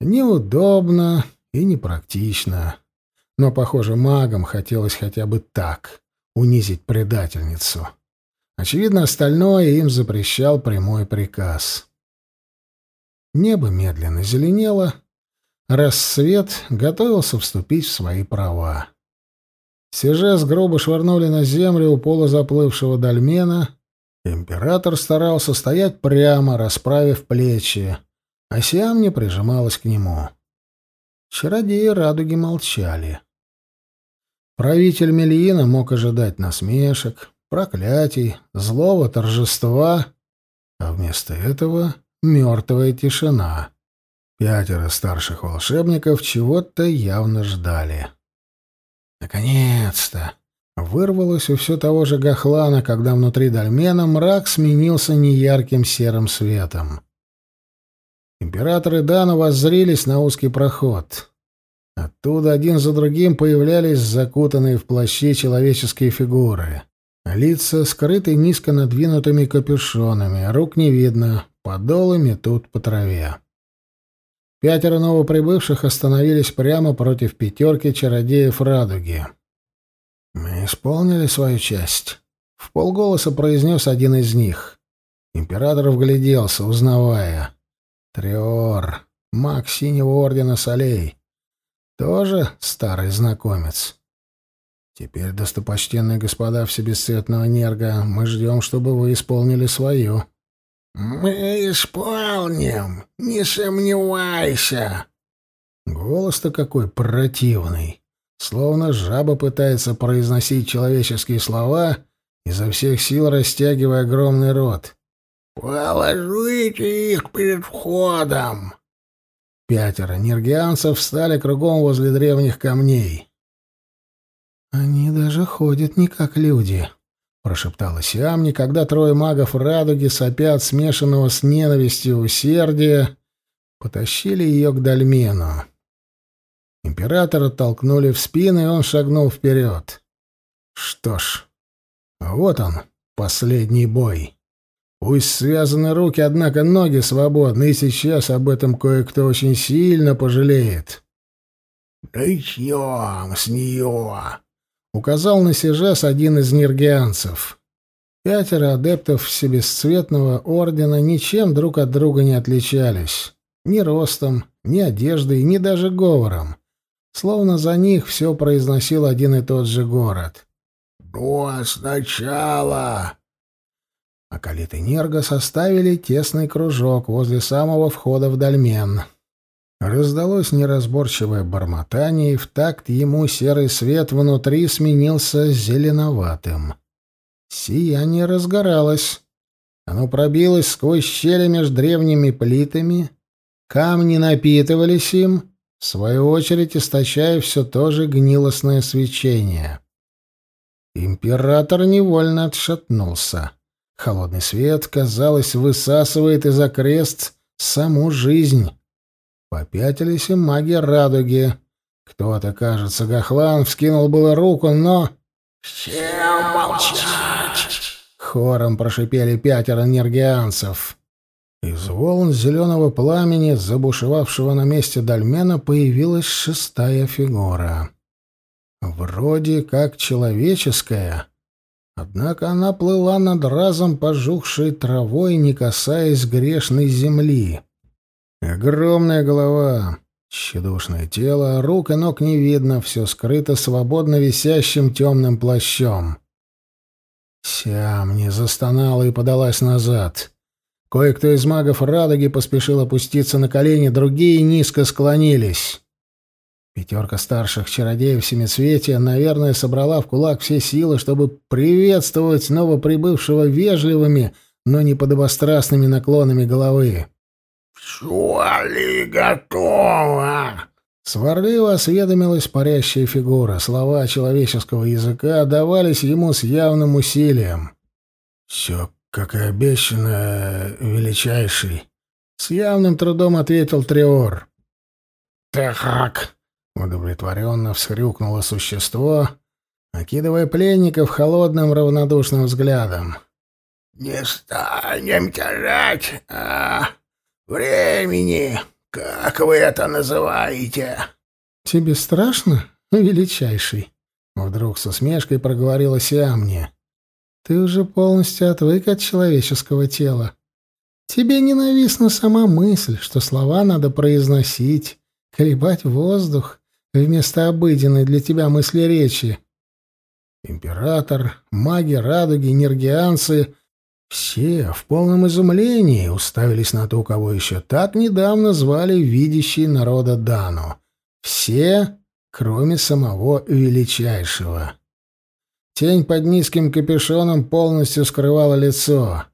A: Неудобно и непрактично. Но, похоже, магам хотелось хотя бы так унизить предательницу. Очевидно, остальное им запрещал прямой приказ. Небо медленно зеленело, Рассвет готовился вступить в свои права. Сижес грубо швырнули на землю у пола заплывшего дольмена. Император старался стоять прямо, расправив плечи, а Сиам прижималась к нему. Чародеи радуги молчали. Правитель Мельина мог ожидать насмешек, проклятий, злого торжества, а вместо этого мертвая тишина. Пятеро старших волшебников чего-то явно ждали. Наконец-то! Вырвалось у все того же Гахлана, когда внутри дольмена мрак сменился неярким серым светом. Императоры Дана воззрились на узкий проход. Оттуда один за другим появлялись закутанные в плащи человеческие фигуры. Лица скрыты низко надвинутыми капюшонами, рук не видно, подолы метут по траве. Пятеро новоприбывших остановились прямо против пятерки чародеев радуги. «Мы исполнили свою часть», — в полголоса произнес один из них. Император вгляделся, узнавая. «Триор, маг синего ордена солей. Тоже старый знакомец». «Теперь, достопочтенные господа всебесцветного нерга, мы ждем, чтобы вы исполнили свою». «Мы исполним, не сомневайся!» Голос-то какой противный. Словно жаба пытается произносить человеческие слова, изо всех сил растягивая огромный рот. «Положите их перед входом!» Пятеро нергианцев встали кругом возле древних камней. «Они даже ходят не как люди», прошептала Сиамни, когда трое магов радуги сопят, смешанного с ненавистью усердия, потащили ее к Дальмену. Императора толкнули в спину, и он шагнул вперед. Что ж, вот он, последний бой. Пусть связаны руки, однако ноги свободны, и сейчас об этом кое-кто очень сильно пожалеет.
B: «Начнем с нее!»
A: Указал на Сижес один из нергианцев. Пятеро адептов Всебесцветного Ордена ничем друг от друга не отличались. Ни ростом, ни одеждой, ни даже говором. Словно за них все произносил один и тот же город.
B: «Ну, а сначала...»
A: Акалит и Нерго составили тесный кружок возле самого входа в дольмен. Раздалось неразборчивое бормотание, и в такт ему серый свет внутри сменился зеленоватым. Сияние разгоралось. Оно пробилось сквозь щели между древними плитами. Камни напитывались им, в свою очередь источая все то же гнилостное свечение. Император невольно отшатнулся. Холодный свет, казалось, высасывает из окрест саму жизнь. Попятились и маги радуги. Кто-то, кажется, Гахлан вскинул было руку, но...
B: «Всем молчать!»
A: Хором прошипели пятеро нергианцев. Из волн зеленого пламени, забушевавшего на месте дольмена, появилась шестая фигура. Вроде как человеческая, однако она плыла над разом пожухшей травой, не касаясь грешной земли. Огромная голова, тщедушное тело, рук и ног не видно, все скрыто свободно висящим темным плащом. Сям не застонала и подалась назад. Кое-кто из магов Радуги поспешил опуститься на колени, другие низко склонились. Пятерка старших чародеев Семицветия, наверное, собрала в кулак все силы, чтобы приветствовать новоприбывшего вежливыми, но не подобострастными наклонами головы.
B: «Все ли готово?»
A: Сварливо осведомилась парящая фигура. Слова человеческого языка давались ему с явным усилием. «Все, как и обещано, величайший», — с явным трудом ответил Триор.
B: «Так», —
A: удовлетворенно всхрюкнуло существо, окидывая пленников холодным равнодушным взглядом.
B: «Не станем терять, а...» времени, как вы это называете?»
A: «Тебе страшно, величайший?» Вдруг с усмешкой проговорила Сиамния. «Ты уже полностью отвык от человеческого тела. Тебе ненавистна сама мысль, что слова надо произносить, колебать воздух вместо обыденной для тебя мысли речи. Император, маги радуги, нергианцы все в полном изумлении уставились на ту, кого еще так недавно звали видящий народа Дану. Все, кроме самого величайшего. Тень под низким капюшоном полностью скрывала лицо.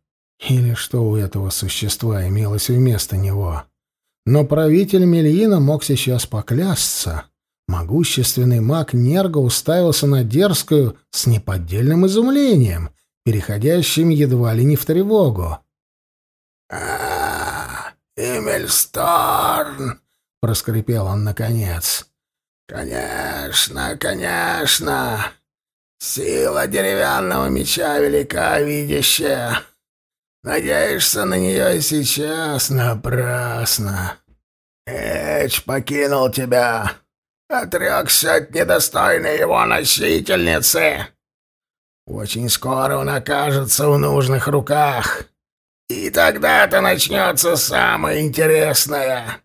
A: Или что у этого существа имелось вместо него. Но правитель Мельина мог сейчас поклясться. Могущественный маг Нерго уставился на дерзкую с неподдельным изумлением — переходящим едва ли не в тревогу.
B: а Эмильсторн!» — проскрипел он наконец. «Конечно, конечно! Сила деревянного меча велика, видящая. Надеешься на нее и сейчас напрасно. Эч покинул тебя, отрекся от недостойной его носительницы. Очень скоро он окажется в нужных руках. И тогда-то начнется самое интересное.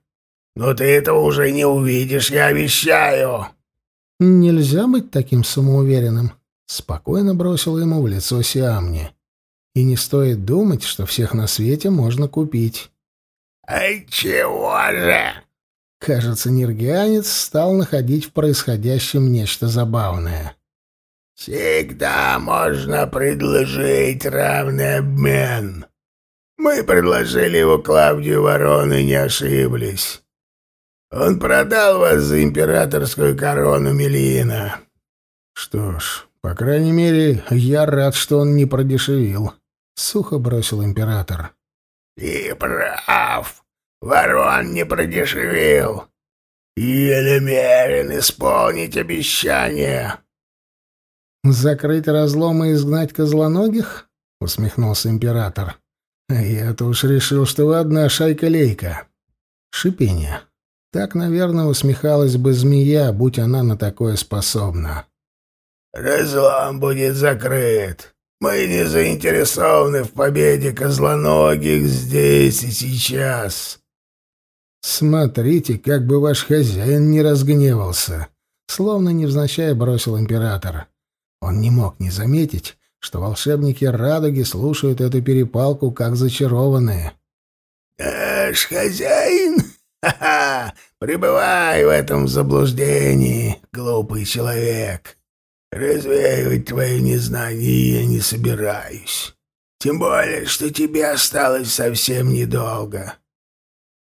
B: Но ты этого уже не увидишь, я обещаю.
A: Нельзя быть таким самоуверенным, спокойно бросил ему в лицо Сиамни. И не стоит думать, что всех на свете можно купить.
B: Ай, чего же?
A: Кажется, нергианец стал находить в происходящем нечто забавное.
B: Всегда можно предложить равный обмен. Мы предложили его Клавдию Ворон и не ошиблись. Он продал вас за императорскую корону Мелина.
A: Что ж, По крайней мере, я рад, что он не продешевил», — сухо бросил император.
B: «Ты прав. Ворон не продешевил. Я намерен исполнить обещание».
A: «Закрыть разлом и изгнать козлоногих?» — усмехнулся император. «А я-то уж решил, что вы одна шайка-лейка». Шипение. Так, наверное, усмехалась бы змея, будь она на такое способна.
B: «Разлом будет закрыт. Мы не заинтересованы в победе козлоногих здесь и сейчас».
A: «Смотрите, как бы ваш хозяин не разгневался», — словно невзначай бросил император. Он не мог не заметить, что волшебники радуги слушают эту перепалку как зачарованные.
B: «Наш хозяин? Ха-ха! Пребывай в этом заблуждении, глупый человек. Развеивать твое незнание я не собираюсь. Тем более, что тебе осталось совсем недолго».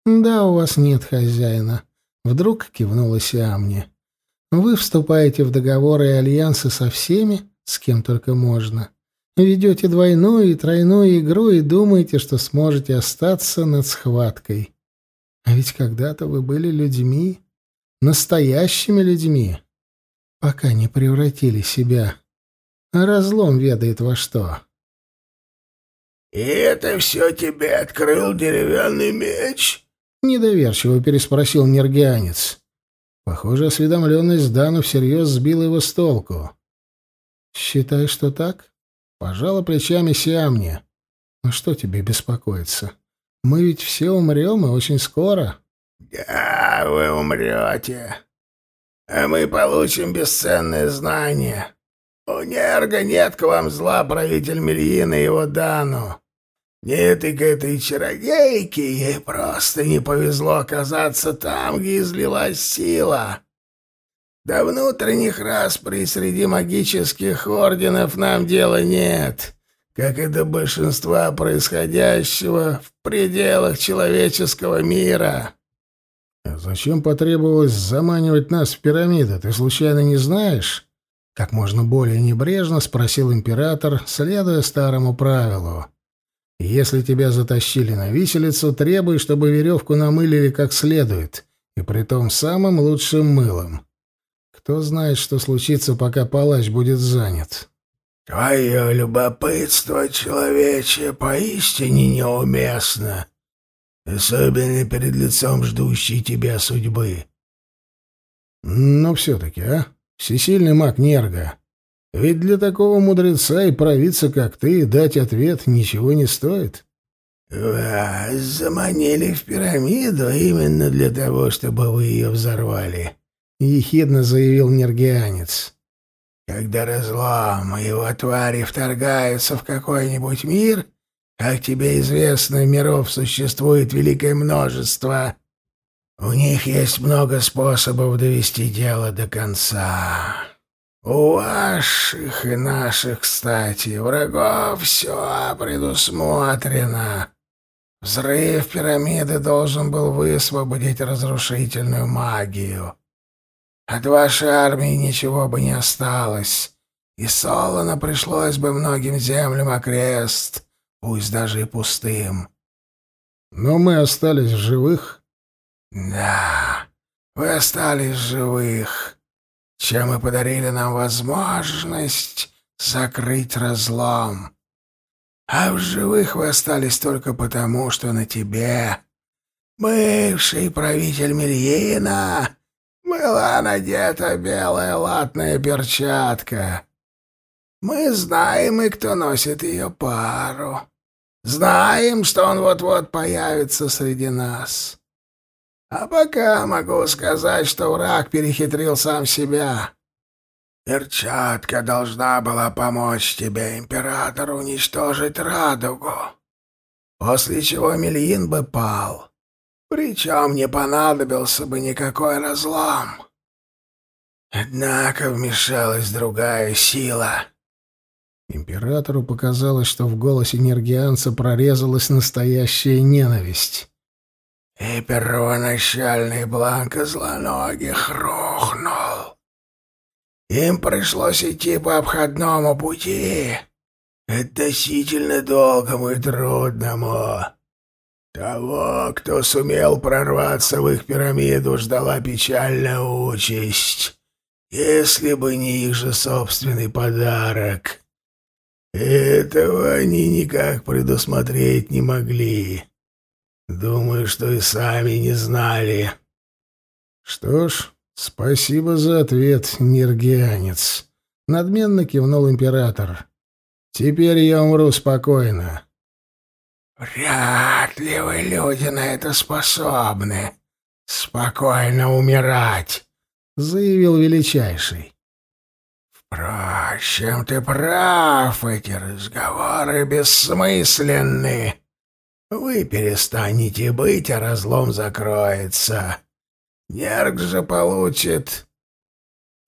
A: «Да, у вас нет хозяина», — вдруг кивнула Сиамни. «Вы вступаете в договоры и альянсы со всеми, с кем только можно. Ведете двойную и тройную игру и думаете, что сможете остаться над схваткой. А ведь когда-то вы были людьми, настоящими людьми, пока не превратили себя. А разлом ведает во что.
B: «И это все тебе открыл деревянный меч?»
A: — недоверчиво переспросил нергианец. Похоже, осведомленность Дану всерьез сбила его с толку. «Считай, что так?» Пожала плечами Сиамни. «Ну что тебе беспокоиться? Мы ведь все умрем, и очень скоро».
B: «Да, вы умрете. А мы получим бесценные знания. У Нерга нет к вам зла, правитель Мельина и его Дану. Нет и к этой чародейке ей просто не повезло оказаться там, где излилась сила. До внутренних расприй среди магических орденов нам дела нет, как и до большинства происходящего в пределах человеческого мира.
A: А зачем потребовалось заманивать нас в пирамиды? Ты случайно не знаешь? Как можно более небрежно спросил император, следуя старому правилу. Если тебя затащили на виселицу, требуй, чтобы веревку намылили как следует, и притом самым лучшим мылом. Кто знает, что случится, пока палач будет занят.
B: Твое любопытство, человече, поистине неуместно, особенно перед лицом ждущей тебя судьбы.
A: Но все-таки, а? Всесильный маг Нерга. Ведь для такого мудреца и провидца, как ты, дать ответ ничего не стоит.
B: Вас заманили в пирамиду именно для того, чтобы вы ее взорвали.
A: — ехидно заявил нергианец.
B: «Когда разлом и его твари вторгаются в какой-нибудь мир, как тебе известно, миров существует великое множество. У них есть много способов довести дело до конца. У ваших и наших, кстати, врагов все предусмотрено». Взрыв пирамиды должен был высвободить разрушительную магию. От вашей армии ничего бы не осталось, и Солоно пришлось бы многим землям окрест, пусть даже и пустым.
A: Но мы остались в живых.
B: Да, вы остались живых, чем и подарили нам возможность закрыть разлом. А в живых вы остались только потому, что на тебе, бывший правитель Мельина, была надета белая латная перчатка. Мы знаем и кто носит ее пару. Знаем, что он вот-вот появится среди нас. А пока могу сказать, что враг перехитрил сам себя. Перчатка должна была помочь тебе, император, уничтожить радугу, после чего Мельин бы пал. Причем не понадобился бы никакой разлом. Однако вмешалась другая сила.
A: Императору показалось, что в голосе нергианца прорезалась настоящая ненависть.
B: И первоначальный бланк злоногих рухнул.
C: Им пришлось идти по обходному пути, относительно долгому и трудному. Того, кто сумел прорваться в их пирамиду, ждала печальная участь, если бы не их же собственный подарок. Этого они никак предусмотреть не могли. Думаю, что и сами не знали.
A: Что ж, спасибо за ответ, нергианец. Надменно кивнул император. Теперь я умру спокойно.
C: «Вряд ли вы, люди, на это способны. Спокойно умирать», — заявил Величайший. «Впрочем, ты прав, эти разговоры бессмысленны. Вы перестанете быть, а разлом закроется. Нерк же получит.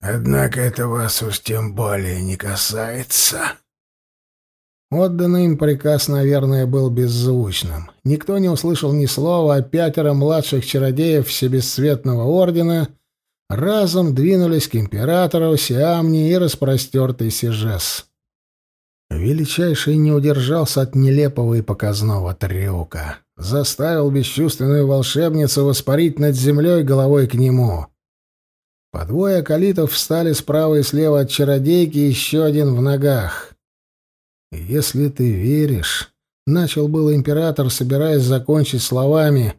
C: Однако это вас уж тем более не касается».
A: Отданный им приказ, наверное, был беззвучным. Никто не услышал ни слова, а пятеро младших чародеев Всебесцветного Ордена разом двинулись к императору, Сиамни и распростертый Сижес. Величайший не удержался от нелепого и показного трюка. Заставил бесчувственную волшебницу воспарить над землей головой к нему. По двое акалитов встали справа и слева от чародейки, еще один в ногах. «Если ты веришь...» — начал был император, собираясь закончить словами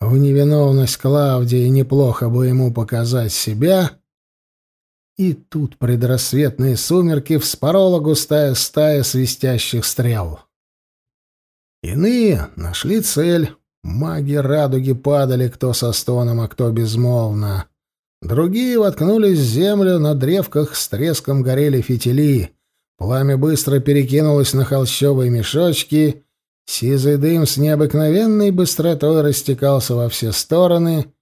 A: «в невиновность Клавдии неплохо бы ему показать себя...» И тут предрассветные сумерки вспорола густая стая свистящих стрел. Иные нашли цель. Маги радуги падали кто со стоном, а кто безмолвно. Другие воткнулись в землю, на древках с треском горели фитили. Пламя быстро перекинулось на холщовые мешочки, сизый дым с необыкновенной быстротой растекался во все стороны,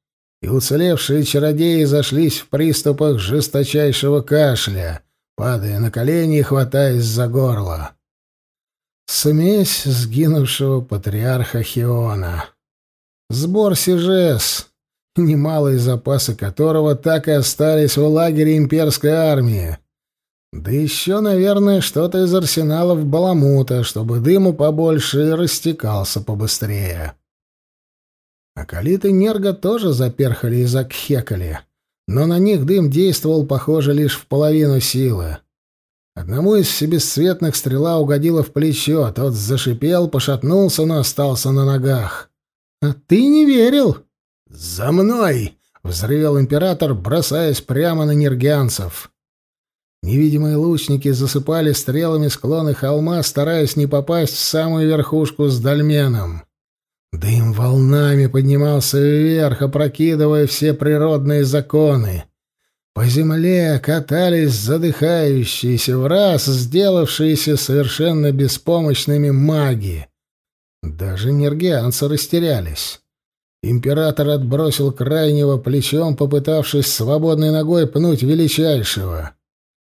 A: и уцелевшие чародеи зашлись в приступах жесточайшего кашля, падая на колени и хватаясь за горло. Смесь сгинувшего патриарха Хиона. Сбор сижес, немалые запасы которого так и остались в лагере имперской армии. Да еще, наверное, что-то из арсеналов баламута, чтобы дыму побольше и растекался побыстрее. Акалиты Нерга тоже заперхали и закхекали, но на них дым действовал, похоже, лишь в половину силы. Одному из себесцветных стрела угодила в плечо, тот зашипел, пошатнулся, но остался на ногах. «А ты не верил?» «За мной!» — взревел император, бросаясь прямо на нергианцев. Невидимые лучники засыпали стрелами склоны холма, стараясь не попасть в самую верхушку с дольменом. Дым волнами поднимался вверх, опрокидывая все природные законы. По земле катались задыхающиеся в раз, сделавшиеся совершенно беспомощными маги. Даже нергианцы растерялись. Император отбросил крайнего плечом, попытавшись свободной ногой пнуть величайшего.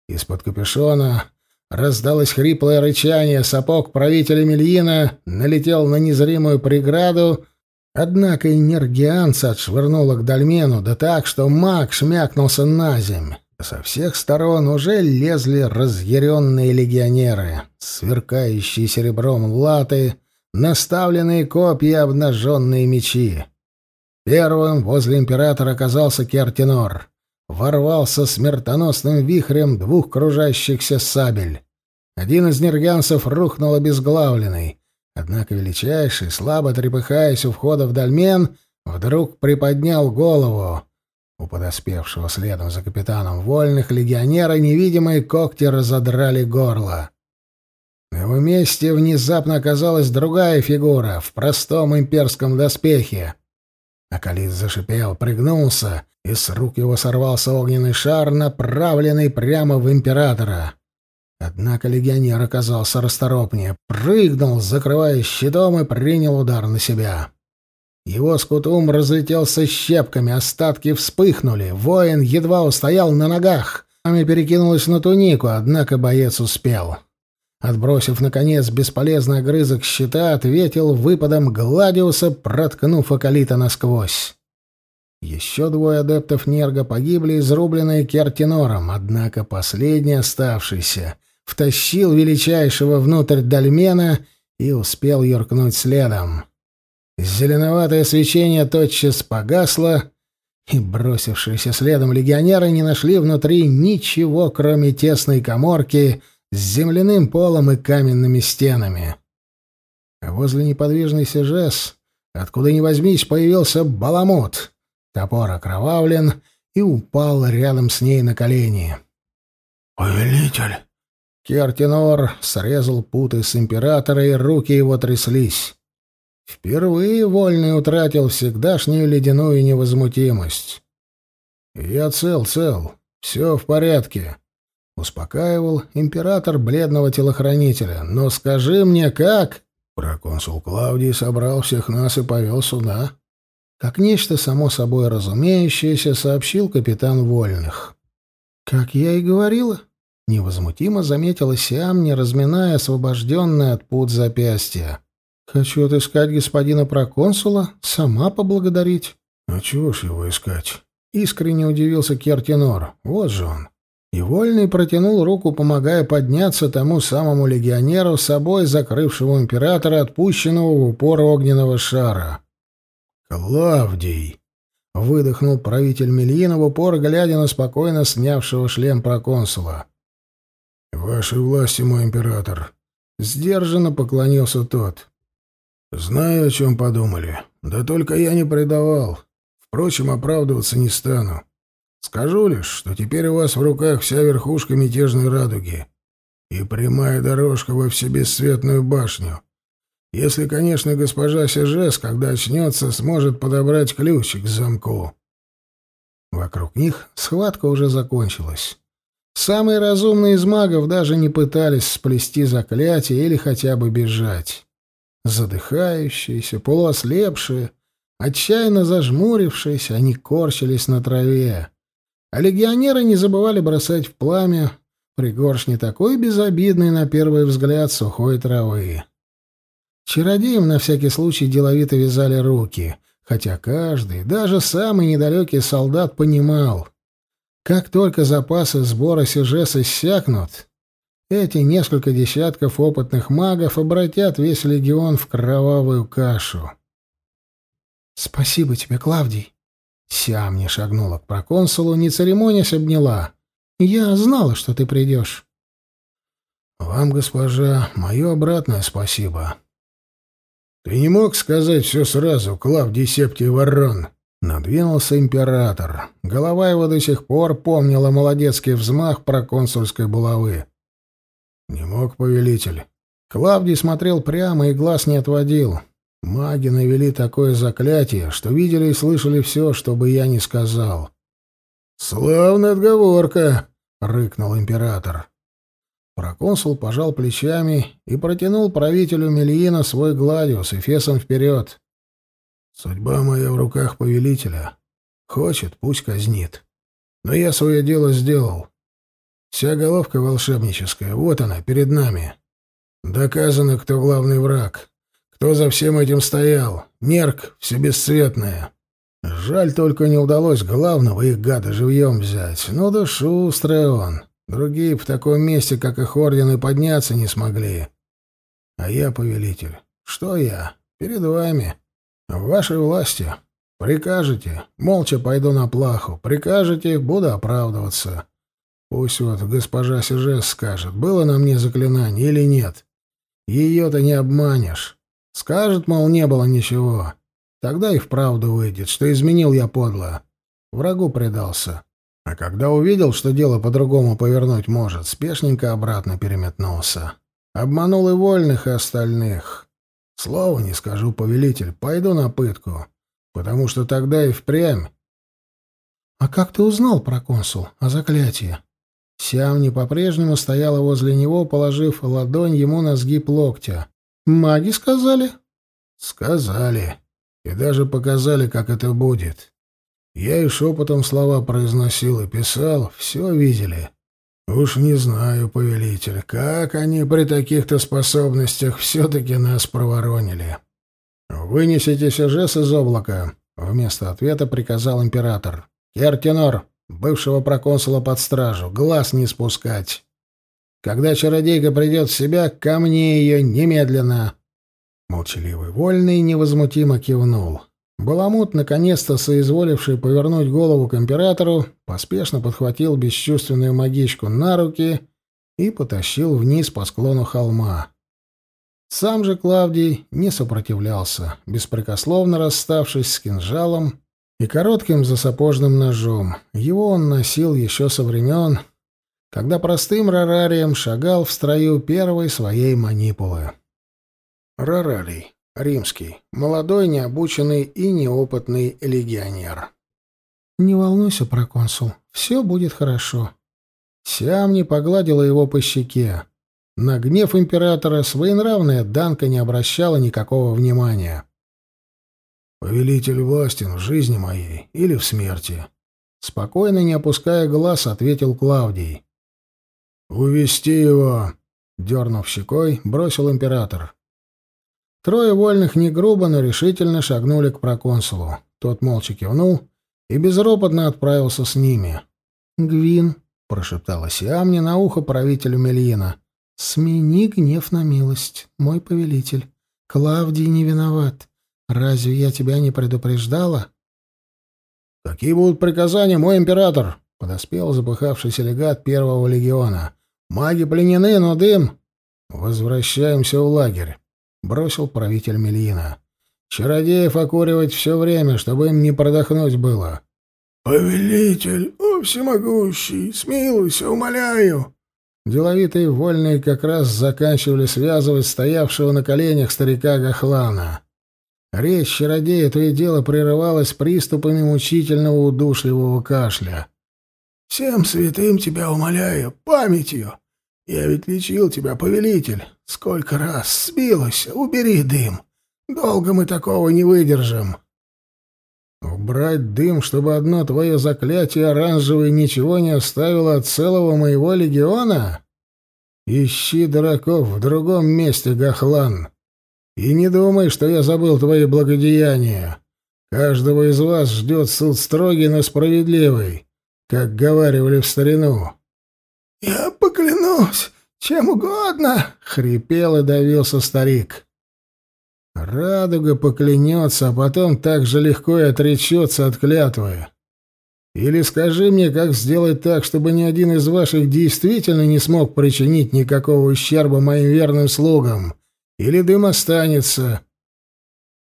A: Из-под капюшона раздалось хриплое рычание, сапог правителя Мельина налетел на незримую преграду, однако энергианца отшвырнуло к дольмену, да так, что маг шмякнулся на земь. Со всех сторон уже лезли разъяренные легионеры, сверкающие серебром латы, наставленные копья, обнаженные мечи. Первым возле императора оказался Кертинор ворвался смертоносным вихрем двух кружащихся сабель. Один из нергянцев рухнул обезглавленный, однако величайший, слабо трепыхаясь у входа в дольмен, вдруг приподнял голову. У подоспевшего следом за капитаном вольных легионера невидимые когти разодрали горло. На его месте внезапно оказалась другая фигура в простом имперском доспехе. Акалит зашипел, пригнулся и с рук его сорвался огненный шар, направленный прямо в императора. Однако легионер оказался расторопнее, прыгнул, закрывая щитом, и принял удар на себя. Его скутум разлетелся щепками, остатки вспыхнули, воин едва устоял на ногах, пламя перекинулось на тунику, однако боец успел. Отбросив, наконец, бесполезный огрызок щита, ответил выпадом Гладиуса, проткнув Акалита насквозь. Еще двое адептов Нерга погибли, изрубленные Кертинором, однако последний оставшийся втащил величайшего внутрь дольмена и успел юркнуть следом. Зеленоватое свечение тотчас погасло, и бросившиеся следом легионеры не нашли внутри ничего, кроме тесной коморки с земляным полом и каменными стенами. А возле неподвижной сижес, откуда ни возьмись, появился баламут. Топор окровавлен и упал рядом с ней на колени.
C: «Повелитель!»
A: Кертинор срезал путы с императора, и руки его тряслись. Впервые Вольный утратил всегдашнюю ледяную невозмутимость. «Я цел, цел. Все в порядке», — успокаивал император бледного телохранителя. «Но скажи мне, как?» Проконсул Клавдий собрал всех нас и повел сюда. Как нечто само собой разумеющееся, сообщил капитан Вольных. «Как я и говорила», — невозмутимо заметила Сиам, не разминая освобожденное от пут запястья. Хочу отыскать господина проконсула, сама поблагодарить.
B: А чего ж его искать?
A: Искренне удивился Кертинор. Вот же он. И Вольный протянул руку, помогая подняться тому самому легионеру, собой закрывшему императора, отпущенного в упор огненного шара. «Клавдий!» — выдохнул правитель Мельина в упор, глядя на спокойно снявшего шлем проконсула.
B: «Вашей власти, мой император!» — сдержанно поклонился тот. Знаю, о чем подумали. Да только я не предавал. Впрочем, оправдываться не стану. Скажу лишь, что теперь у вас в руках вся верхушка мятежной радуги и прямая дорожка во всебесцветную башню. Если, конечно, госпожа Сежес, когда очнется, сможет подобрать ключик к замку.
A: Вокруг них схватка уже закончилась. Самые разумные из магов даже не пытались сплести заклятие или хотя бы бежать. Задыхающиеся, полуослепшие, отчаянно зажмурившиеся, они корчились на траве. А легионеры не забывали бросать в пламя пригоршни такой безобидной на первый взгляд сухой травы. Чародеям на всякий случай деловито вязали руки, хотя каждый, даже самый недалекий солдат понимал, как только запасы сбора сюжес иссякнут, эти несколько десятков опытных магов обратят весь легион в кровавую кашу. «Спасибо тебе, Клавдий!» Сиам не шагнула к проконсулу, не церемонясь, обняла. «Я знала, что ты придешь».
B: «Вам, госпожа, мое обратное спасибо». «Ты не мог сказать все сразу, Клавдий Септий Ворон?» Надвинулся император. Голова его до сих пор помнила молодецкий взмах проконсульской булавы. «Не мог, повелитель». Клавдий смотрел прямо и глаз не отводил. Маги навели такое заклятие, что видели и слышали все, что бы я ни сказал. «Славная отговорка!» — рыкнул император. Проконсул пожал плечами и протянул правителю Мельина свой гладиус и фесом вперед. «Судьба моя в руках повелителя. Хочет, пусть казнит. Но я свое дело сделал. Вся головка волшебническая, вот она, перед нами. Доказано, кто главный враг, кто за всем этим стоял. Нерк все бесцветная. Жаль, только не удалось главного их гада живьем взять. Ну да шустрый он. Другие в таком месте, как их орден, подняться не смогли. А я, повелитель, что я? Перед вами. В вашей власти. Прикажете, молча пойду на плаху. Прикажете, буду оправдываться. Пусть вот госпожа Сижес скажет, было на мне заклинание или нет. Ее-то не обманешь. Скажет, мол, не было ничего. Тогда и вправду выйдет, что изменил я подло. Врагу предался. А когда увидел, что дело по-другому повернуть может, спешненько обратно переметнулся. Обманул и вольных, и остальных. Слова не скажу, повелитель, пойду на пытку, потому что тогда и впрямь. — А как ты узнал про консул, о заклятии? Сиамни по-прежнему стояла возле него, положив ладонь ему на сгиб локтя. «Маги сказали?» «Сказали. И даже показали, как это будет. Я и шепотом слова произносил и писал, все видели. Уж не знаю, повелитель, как они при таких-то способностях все-таки нас проворонили. Вынесите сюжес из облака.
A: Вместо ответа приказал император. «Кертинор, бывшего проконсула под стражу, глаз не спускать. Когда чародейка придет в себя, ко мне ее немедленно!» Молчаливый вольный невозмутимо кивнул. Баламут, наконец-то соизволивший повернуть голову к императору, поспешно подхватил бесчувственную магичку на руки и потащил вниз по склону холма. Сам же Клавдий не сопротивлялся, беспрекословно расставшись с кинжалом и коротким засапожным ножом. Его он носил еще со времен, когда простым рарарием шагал в строю первой своей манипулы. Рарарий. Римский. Молодой, необученный и неопытный легионер. «Не волнуйся, проконсул, все будет хорошо». Сиамни погладила его по щеке. На гнев императора своенравная Данка не обращала никакого внимания.
B: «Повелитель властен в жизни моей или в смерти», —
A: спокойно, не опуская глаз, ответил Клавдий.
B: «Увести его!»
A: — дернув щекой, бросил император. Трое вольных не но решительно шагнули к проконсулу. Тот молча кивнул и безропотно отправился с ними. «Гвин», — прошептала Сиамни на ухо правителю Мельина, — «смени гнев на милость, мой повелитель. Клавдий не виноват. Разве я тебя не предупреждала?»
B: «Какие будут приказания, мой император?»
A: — подоспел запыхавшийся легат первого легиона. «Маги пленены, но дым...» «Возвращаемся в лагерь» бросил правитель Мельина. Чародеев окуривать все время, чтобы им не продохнуть было.
C: «Повелитель, о всемогущий, смилуйся, умоляю!»
A: Деловитые вольные как раз заканчивали связывать стоявшего на коленях старика Гахлана. Речь чародея то и дело прерывалась приступами мучительного удушливого кашля.
C: «Всем святым тебя умоляю, памятью! Я ведь лечил тебя, повелитель, Сколько раз сбилось, убери дым. Долго мы такого не выдержим.
A: Убрать дым, чтобы одно твое заклятие оранжевое ничего не оставило от целого моего легиона? Ищи дураков в другом месте, Гахлан. И не думай, что я забыл твои благодеяния. Каждого из вас ждет суд строгий, но справедливый, как говаривали в старину.
C: — Я поклянусь, чем угодно!» — хрипел и давился старик.
A: Радуга поклянется, а потом так же легко и отречется от клятвы. Или скажи мне, как сделать так, чтобы ни один из ваших действительно не смог причинить никакого ущерба моим верным слугам. Или дым останется.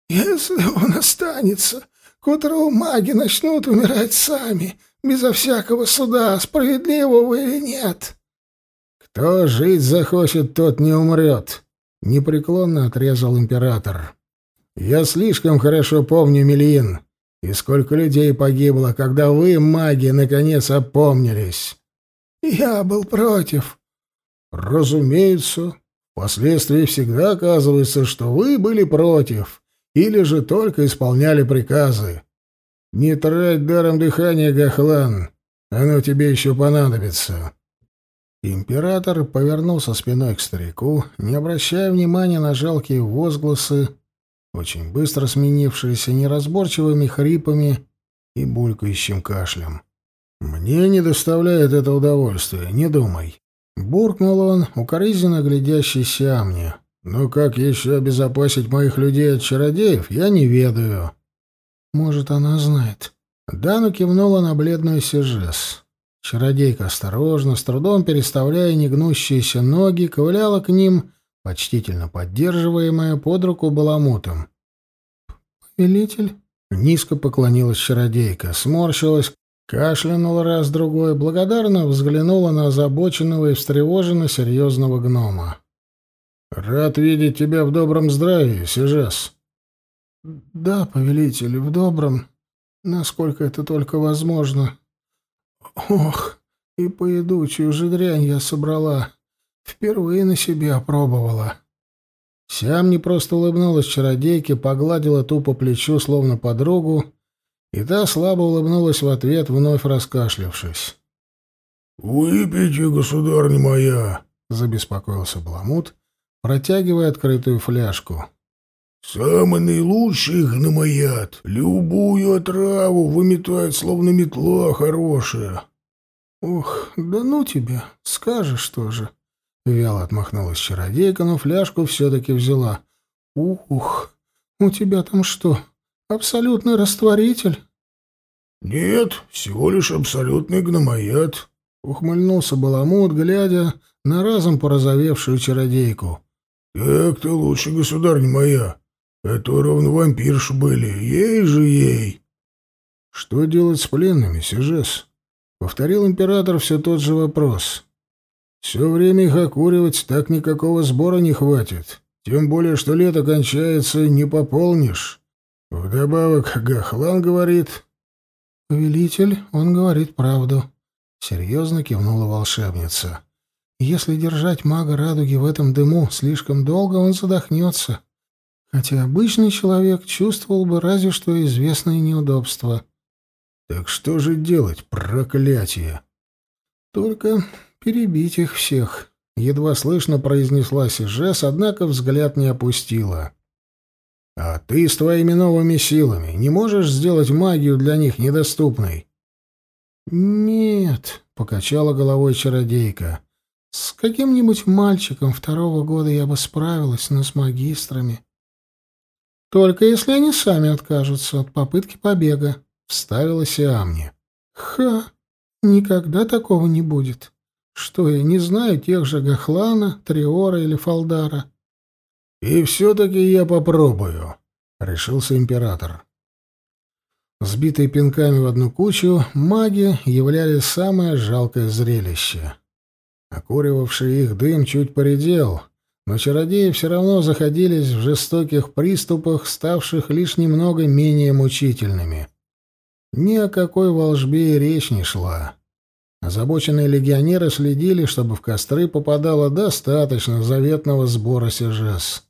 C: Если он останется, к утру маги начнут умирать сами, безо всякого суда, справедливого или нет.
A: «Кто жить захочет, тот не умрет», — непреклонно отрезал император. «Я слишком хорошо помню Мельин, и сколько людей погибло, когда вы, маги, наконец опомнились».
C: «Я был против».
A: «Разумеется. Впоследствии всегда оказывается, что вы были против, или же только исполняли приказы. Не трать даром дыхание, Гахлан, оно тебе еще понадобится». Император повернулся спиной к старику, не обращая внимания на жалкие возгласы, очень быстро сменившиеся неразборчивыми хрипами и булькающим кашлем. «Мне не доставляет это удовольствия, не думай», — буркнул он, укоризненно глядящийся мне. «Но как еще обезопасить моих людей от чародеев, я не ведаю». «Может, она знает». Дану кивнула на бледную Сижес. Чародейка осторожно, с трудом переставляя негнущиеся ноги, ковыляла к ним, почтительно поддерживаемая под руку баламутом. «Повелитель?» Низко поклонилась чародейка, сморщилась, кашлянула раз-другой, благодарно взглянула на озабоченного и встревоженно серьезного гнома. «Рад видеть тебя в добром здравии, Сижес». «Да, повелитель, в добром, насколько это только возможно», Ох, и поедучую же дрянь я собрала. Впервые на себе опробовала. Сям не просто улыбнулась чародейке, погладила ту по плечу, словно подругу, и та слабо улыбнулась в ответ, вновь раскашлявшись.
B: «Выпейте, государня моя!»
A: — забеспокоился Баламут, протягивая открытую фляжку.
C: Самый наилучший гномояд. Любую отраву выметает, словно метла хорошая.
A: Ух, да ну тебя, скажешь тоже. Вяло отмахнулась чародейка, но фляжку все-таки взяла. Ух, у тебя там что, абсолютный растворитель?
C: Нет, всего лишь абсолютный гномояд.
A: Ухмыльнулся Баламут, глядя на разом порозовевшую чародейку.
C: Так-то лучше, государь моя. Это ровно вампирш были. Ей же ей.
A: Что делать с пленными, Сижес? Повторил император все тот же вопрос. Все время их окуривать так никакого сбора не хватит. Тем более, что лето кончается, не пополнишь. Вдобавок, Гахлан говорит... «Повелитель, он говорит правду», — серьезно кивнула волшебница. «Если держать мага радуги в этом дыму слишком долго, он задохнется хотя обычный человек чувствовал бы разве что известные неудобства.
B: Так что же делать, проклятие?
A: Только перебить их всех, едва слышно произнесла Сижес, однако взгляд не опустила. А ты с твоими новыми силами не можешь сделать магию для них недоступной? Нет, покачала головой чародейка. С каким-нибудь мальчиком второго года я бы справилась, но с магистрами только если они сами откажутся от попытки побега, вставила Сиамни. Ха, никогда такого не будет. Что я не знаю тех же Гахлана, Триора или Фалдара.
B: И все-таки я попробую, решился император.
A: Сбитые пинками в одну кучу, маги являли самое жалкое зрелище. Окуривавший их дым чуть поредел — но чародеи все равно заходились в жестоких приступах, ставших лишь немного менее мучительными. Ни о какой волжбе и речь не шла. Озабоченные легионеры следили, чтобы в костры попадало достаточно заветного сбора сержес.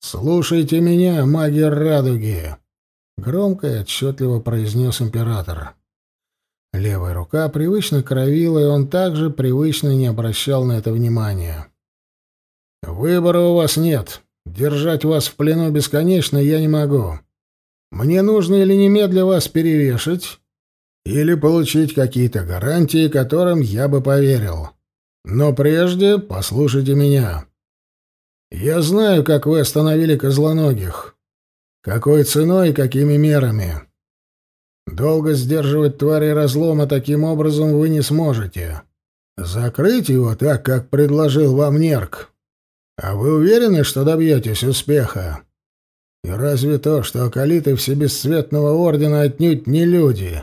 A: «Слушайте меня, маги радуги!» — громко и отчетливо произнес император. Левая рука привычно кровила, и он также привычно не обращал на это внимания. Выбора у вас нет. Держать вас в плену бесконечно я не могу. Мне нужно или немедля вас перевешать, или получить какие-то гарантии, которым я бы поверил. Но прежде послушайте меня. Я знаю, как вы остановили козлоногих. Какой ценой и какими мерами. Долго сдерживать твари разлома таким образом вы не сможете. Закрыть его так, как предложил вам Нерк, а вы уверены, что добьетесь успеха? И разве то, что околиты Всебесцветного Ордена отнюдь не люди,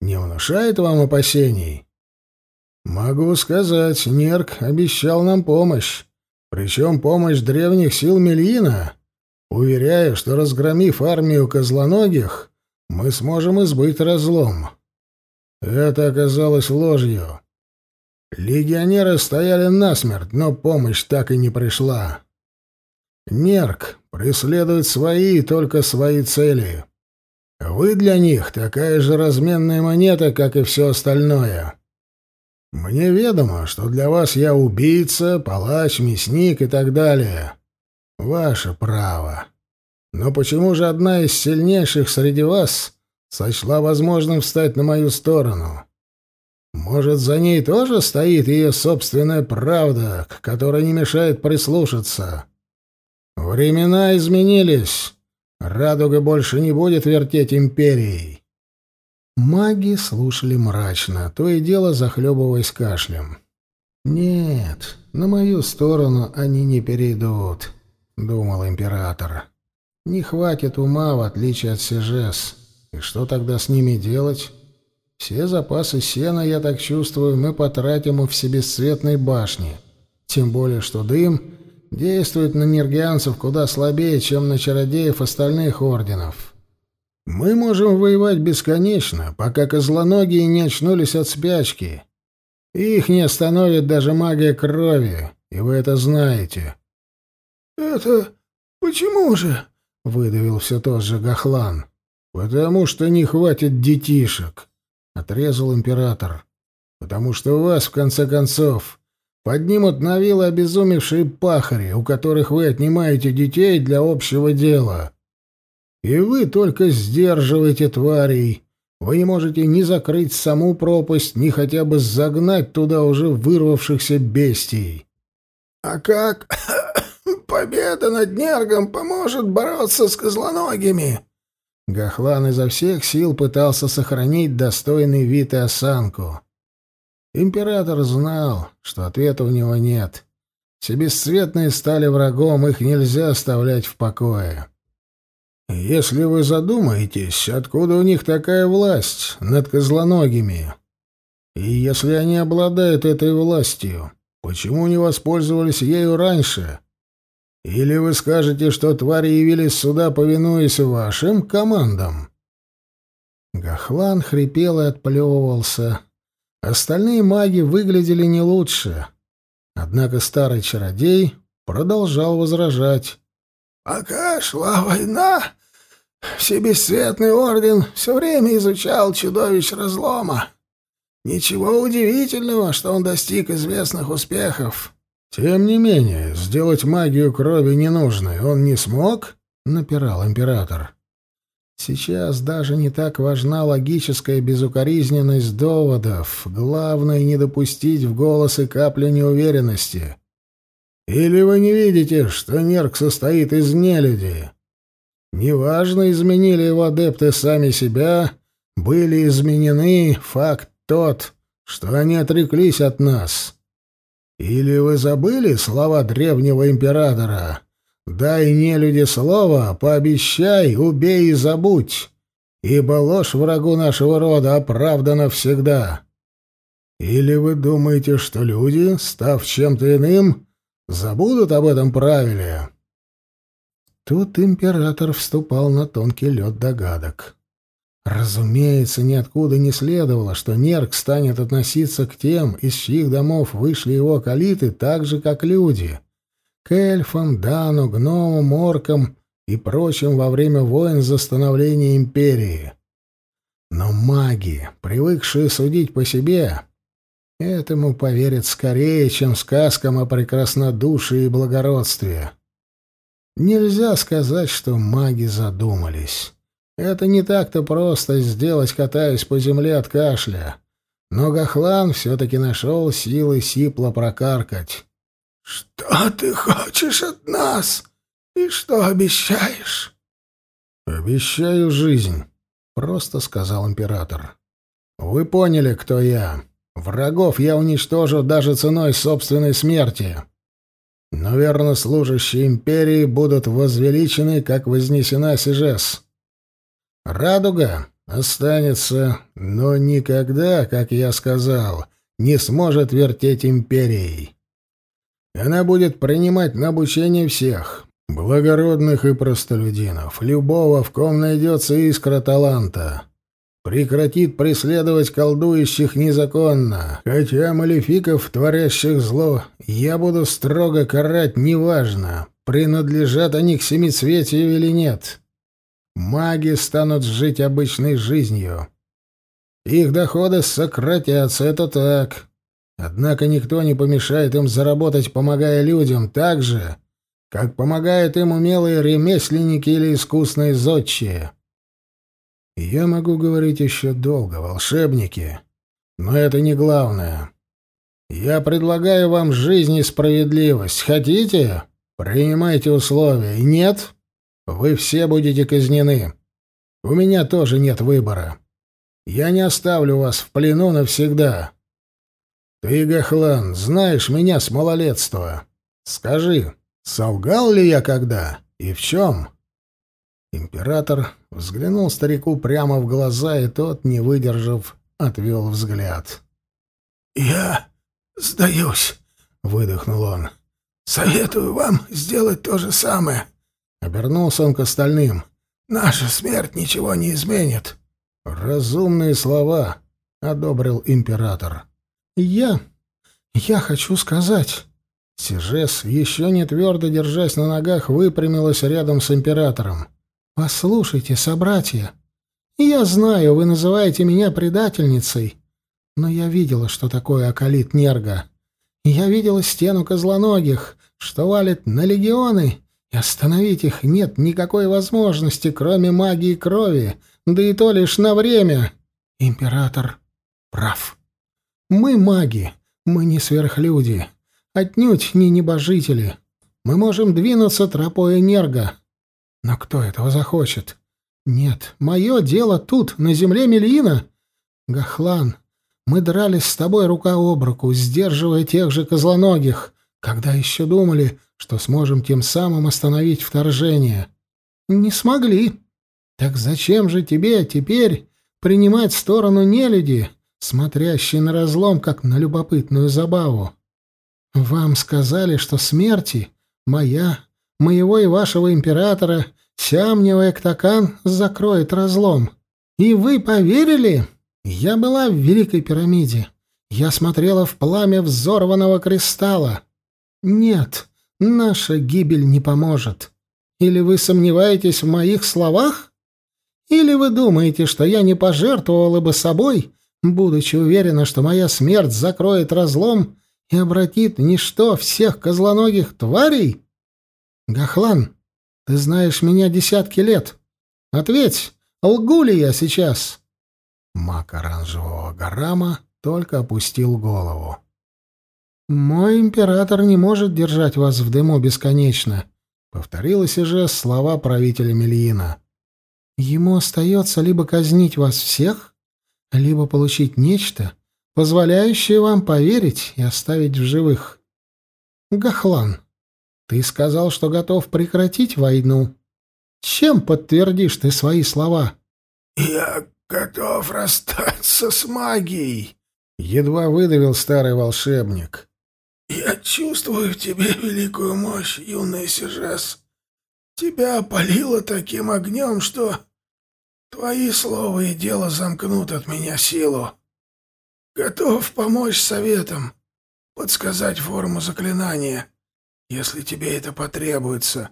A: не внушает вам опасений? Могу сказать, Нерк обещал нам помощь, причем помощь древних сил Мельина. Уверяю, что, разгромив армию козлоногих, мы сможем избыть разлом. Это оказалось ложью. Легионеры стояли насмерть, но помощь так и не пришла. Нерк преследует свои и только свои цели. Вы для них такая же разменная монета, как и все остальное. Мне ведомо, что для вас я убийца, палач, мясник и так далее. Ваше право. Но почему же одна из сильнейших среди вас сочла возможным встать на мою сторону? Может, за ней тоже стоит ее собственная правда, к которой не мешает прислушаться? Времена изменились. Радуга больше не будет вертеть империей. Маги слушали мрачно, то и дело захлебываясь кашлем. «Нет, на мою сторону они не перейдут», — думал император. «Не хватит ума, в отличие от Сижес. И что тогда с ними делать?» Все запасы сена, я так чувствую, мы потратим у всебесцветной башни. Тем более, что дым действует на нергианцев куда слабее, чем на чародеев остальных орденов. Мы можем воевать бесконечно, пока козлоногие не очнулись от спячки. Их не остановит даже магия крови, и вы это знаете.
C: — Это почему же? — выдавил все тот же Гахлан.
A: — Потому что не хватит детишек. — отрезал император. «Потому что у вас, в конце концов, поднимут на вилы обезумевшие пахари, у которых вы отнимаете детей для общего дела. И вы только сдерживаете тварей. Вы не можете ни закрыть саму пропасть, ни хотя бы загнать туда уже вырвавшихся бестий.
C: — А как победа над Нергом поможет бороться с козлоногими?
A: Гахлан изо всех сил пытался сохранить достойный вид и осанку. Император знал, что ответа у него нет. Все бесцветные стали врагом, их нельзя оставлять в покое. Если вы задумаетесь, откуда у них такая власть над козлоногими, и если они обладают этой властью, почему не воспользовались ею раньше? Или вы скажете, что твари явились сюда, повинуясь вашим командам?» Гахлан хрипел и отплевывался. Остальные маги выглядели не лучше. Однако старый чародей продолжал возражать.
C: «Пока шла война, Всебесцветный орден все время изучал чудовищ разлома. Ничего удивительного, что он достиг известных успехов.
A: «Тем не менее, сделать магию крови ненужной он не смог?» — напирал император. «Сейчас даже не так важна логическая безукоризненность доводов. Главное — не допустить в голосы каплю неуверенности. Или вы не видите, что Нерк состоит из нелюди? Неважно, изменили его адепты сами себя, были изменены, факт тот, что они отреклись от нас». Или вы забыли слова древнего императора? Дай нелюди слово, пообещай, убей и забудь, ибо ложь врагу нашего рода оправдана всегда. Или вы думаете, что люди, став чем-то иным, забудут об этом правиле?» Тут император вступал на тонкий лед догадок. Разумеется, ниоткуда не следовало, что Нерк станет относиться к тем, из чьих домов вышли его калиты, так же, как люди. К эльфам, дану, гномам, оркам и прочим во время войн за становление империи. Но маги, привыкшие судить по себе, этому поверят скорее, чем сказкам о прекраснодушии и благородстве. Нельзя сказать, что маги задумались. Это не так-то просто сделать, катаясь по земле от кашля. Но Гахлан все-таки нашел силы сипло прокаркать.
C: «Что ты хочешь от нас? И что обещаешь?»
A: «Обещаю жизнь», — просто сказал император. «Вы поняли, кто я. Врагов я уничтожу даже ценой собственной смерти. Но верно служащие империи будут возвеличены, как вознесена Сижес. Радуга останется, но никогда, как я сказал, не сможет вертеть империей. Она будет принимать на обучение всех, благородных и простолюдинов, любого, в ком найдется искра таланта. Прекратит преследовать колдующих незаконно, хотя малефиков, творящих зло, я буду строго карать неважно, принадлежат они к семицветию или нет. Маги станут жить обычной жизнью. Их доходы сократятся, это так. Однако никто не помешает им заработать, помогая людям, так же, как помогают им умелые ремесленники или искусные зодчие. Я могу говорить еще долго, волшебники, но это не главное. Я предлагаю вам жизнь и справедливость. Хотите? Принимайте условия. Нет? Вы все будете казнены. У меня тоже нет выбора. Я не оставлю вас в плену навсегда. Ты, Гахлан, знаешь меня с малолетства. Скажи, солгал ли я когда и в чем?» Император взглянул старику прямо в глаза, и тот, не выдержав, отвел взгляд.
C: «Я сдаюсь», — выдохнул он. «Советую вам сделать то же самое.
A: Обернулся он к остальным.
C: «Наша смерть ничего не изменит».
A: «Разумные слова», — одобрил император. «Я... я хочу сказать...» Сижес, еще не твердо держась на ногах, выпрямилась рядом с императором. «Послушайте, собратья, я знаю, вы называете меня предательницей, но я видела, что такое Акалит Нерга. Я видела стену козлоногих, что валит на легионы, остановить их нет никакой возможности, кроме магии крови, да и то лишь на время. Император прав. Мы маги, мы не сверхлюди, отнюдь не небожители. Мы можем двинуться тропой энерго. Но кто этого захочет? Нет, мое дело тут, на земле Мельина. Гахлан, мы дрались с тобой рука об руку, сдерживая тех же козлоногих, когда еще думали, что сможем тем самым остановить вторжение. Не смогли. Так зачем же тебе теперь принимать сторону нелюди, смотрящей на разлом, как на любопытную забаву? Вам сказали, что смерти моя, моего и вашего императора Сямнева Эктакан закроет разлом. И вы поверили? Я была в Великой пирамиде. Я смотрела в пламя взорванного кристалла. Нет, наша гибель не поможет. Или вы сомневаетесь в моих словах? Или вы думаете, что я не пожертвовала бы собой, будучи уверена, что моя смерть закроет разлом и обратит ничто всех козлоногих тварей? Гахлан, ты знаешь меня десятки лет. Ответь, лгу ли я сейчас?» Мак оранжевого гарама только опустил голову. «Мой император не может держать вас в дыму бесконечно», — повторилось уже слова правителя Мельина. «Ему остается либо казнить вас всех, либо получить нечто, позволяющее вам поверить и оставить в живых. Гахлан, ты сказал, что готов прекратить войну. Чем подтвердишь ты свои слова?
C: Я готов расстаться с магией,
A: едва выдавил старый волшебник.
C: Я чувствую в тебе великую мощь, юная Сижес. Тебя опалило таким огнем, что твои слова и дело замкнут от меня силу. Готов помочь советам, подсказать форму заклинания если тебе это потребуется.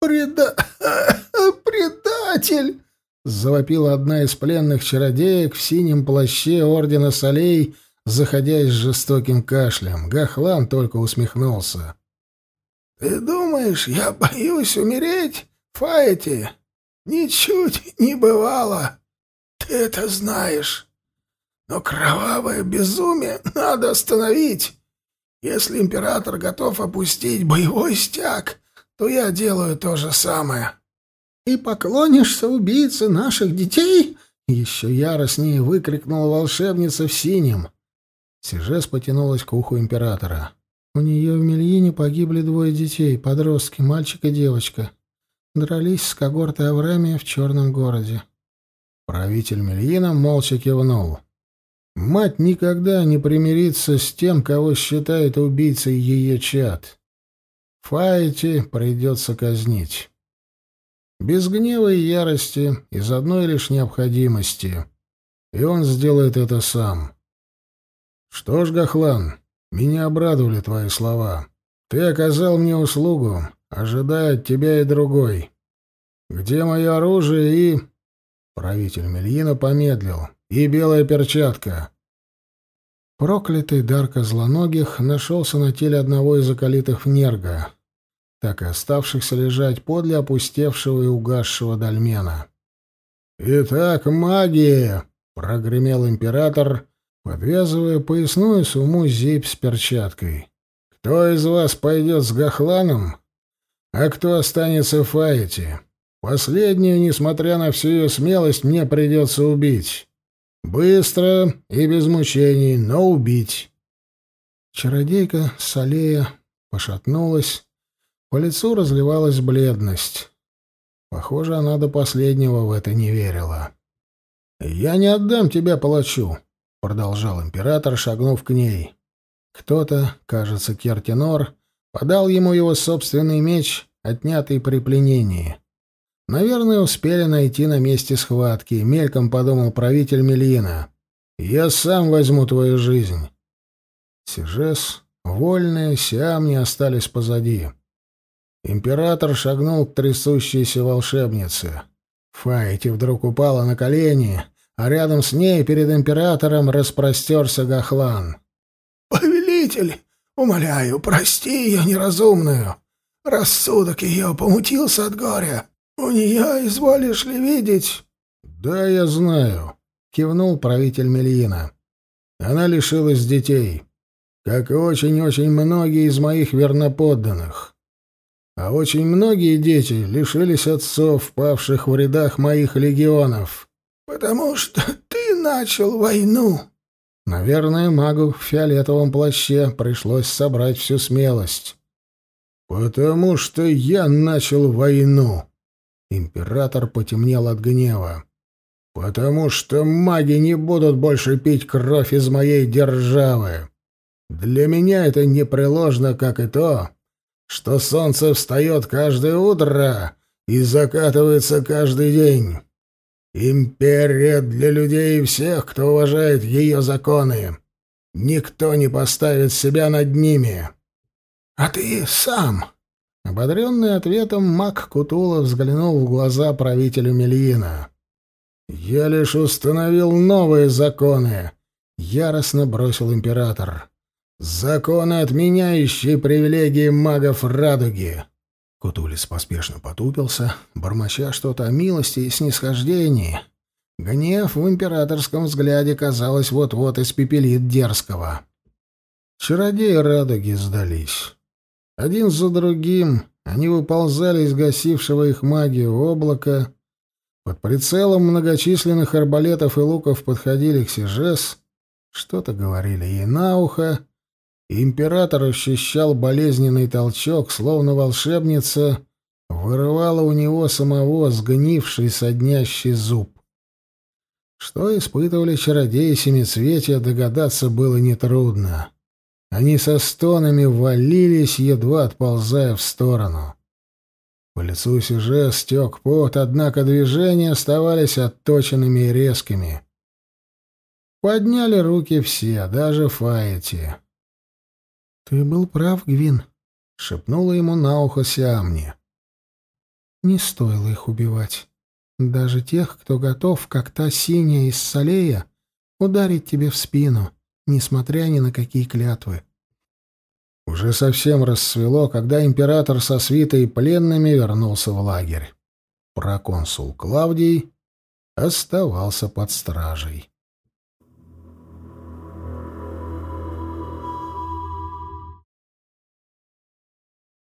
A: Преда... предатель! Завопила одна из пленных чародеек в синем плаще Ордена Солей, заходясь жестоким кашлем. Гахлан только усмехнулся.
C: «Ты думаешь, я боюсь умереть, Фаэти? Ничуть не бывало. Ты это знаешь. Но кровавое безумие надо остановить. Если император готов опустить боевой стяг, то я делаю то же самое.
A: И поклонишься убийце наших детей? Еще яростнее выкрикнула волшебница в синем. Сижес потянулась к уху императора. У нее в Мельине погибли двое детей, подростки, мальчик и девочка. Дрались с когортой Аврамия в черном городе. Правитель Мельина молча кивнул. Мать никогда не примирится с тем, кого считает убийцей ее чад. Фаити придется казнить. Без гнева и ярости, из одной лишь необходимости. И он сделает это сам. Что ж, Гахлан, меня обрадовали твои слова. Ты оказал мне услугу, ожидая от тебя и другой. Где мое оружие и... Правитель Мельина помедлил и белая перчатка. Проклятый дар козлоногих нашелся на теле одного из околитых в Нерго, так и оставшихся лежать подле опустевшего и угасшего дольмена. «Итак, магия!» — прогремел император, подвязывая поясную сумму зейб с перчаткой. «Кто из вас пойдет с Гахланом, а кто останется в Фаете? Последнюю, несмотря на всю ее смелость, мне придется убить». Быстро и без мучений, но убить. Чародейка Салея пошатнулась, по лицу разливалась бледность. Похоже, она до последнего в это не верила. «Я не отдам тебя палачу», — продолжал император, шагнув к ней. Кто-то, кажется, Кертинор, подал ему его собственный меч, отнятый при пленении. Наверное, успели найти на месте схватки, мельком подумал правитель Мельина. Я сам возьму твою жизнь. Сижес, вольные, Сиамни остались позади. Император шагнул к трясущейся волшебнице. Файти вдруг упала на колени, а рядом с ней перед императором распростерся Гахлан.
C: «Повелитель, Умоляю, прости ее неразумную. Рассудок ее помутился от горя. У нее, изволишь ли видеть...»
A: «Да, я знаю», — кивнул правитель Мельина. «Она лишилась детей, как и очень-очень многие из моих верноподданных. А очень многие дети лишились отцов, павших в рядах моих легионов».
C: «Потому что ты начал войну»,
A: Наверное, магу в фиолетовом плаще пришлось собрать всю смелость. «Потому что я начал войну!» Император потемнел от гнева. «Потому что маги не будут больше пить кровь из моей державы. Для меня это непреложно, как и то, что солнце встает каждое утро и закатывается каждый день. Империя для людей и всех, кто уважает ее законы. Никто не поставит себя над ними.
C: А ты сам?
A: Ободренный ответом, маг Кутула взглянул в глаза правителю Мельина. «Я лишь установил новые законы», — яростно бросил император. «Законы, отменяющие привилегии магов Радуги. Кутулис поспешно потупился, бормоча что-то о милости и снисхождении. Гнев в императорском взгляде, казалось, вот-вот испепелит дерзкого. Чародеи радуги сдались. Один за другим они выползали из гасившего их магию облака. Под прицелом многочисленных арбалетов и луков подходили к Сижес, что-то говорили ей на ухо, Император ощущал болезненный толчок, словно волшебница вырывала у него самого сгнивший соднящий зуб. Что испытывали чародеи Семицветия, догадаться было нетрудно. Они со стонами валились, едва отползая в сторону. По лицу Сиже стек пот, однако движения оставались отточенными и резкими. Подняли руки все, даже Фаэти. «Ты был прав, Гвин», — шепнула ему на ухо Сиамни. «Не стоило их убивать. Даже тех, кто готов, как та синяя из Салея, ударить тебе в спину, несмотря ни на какие клятвы». Уже совсем рассвело, когда император со свитой пленными вернулся в лагерь. Проконсул Клавдий оставался под стражей.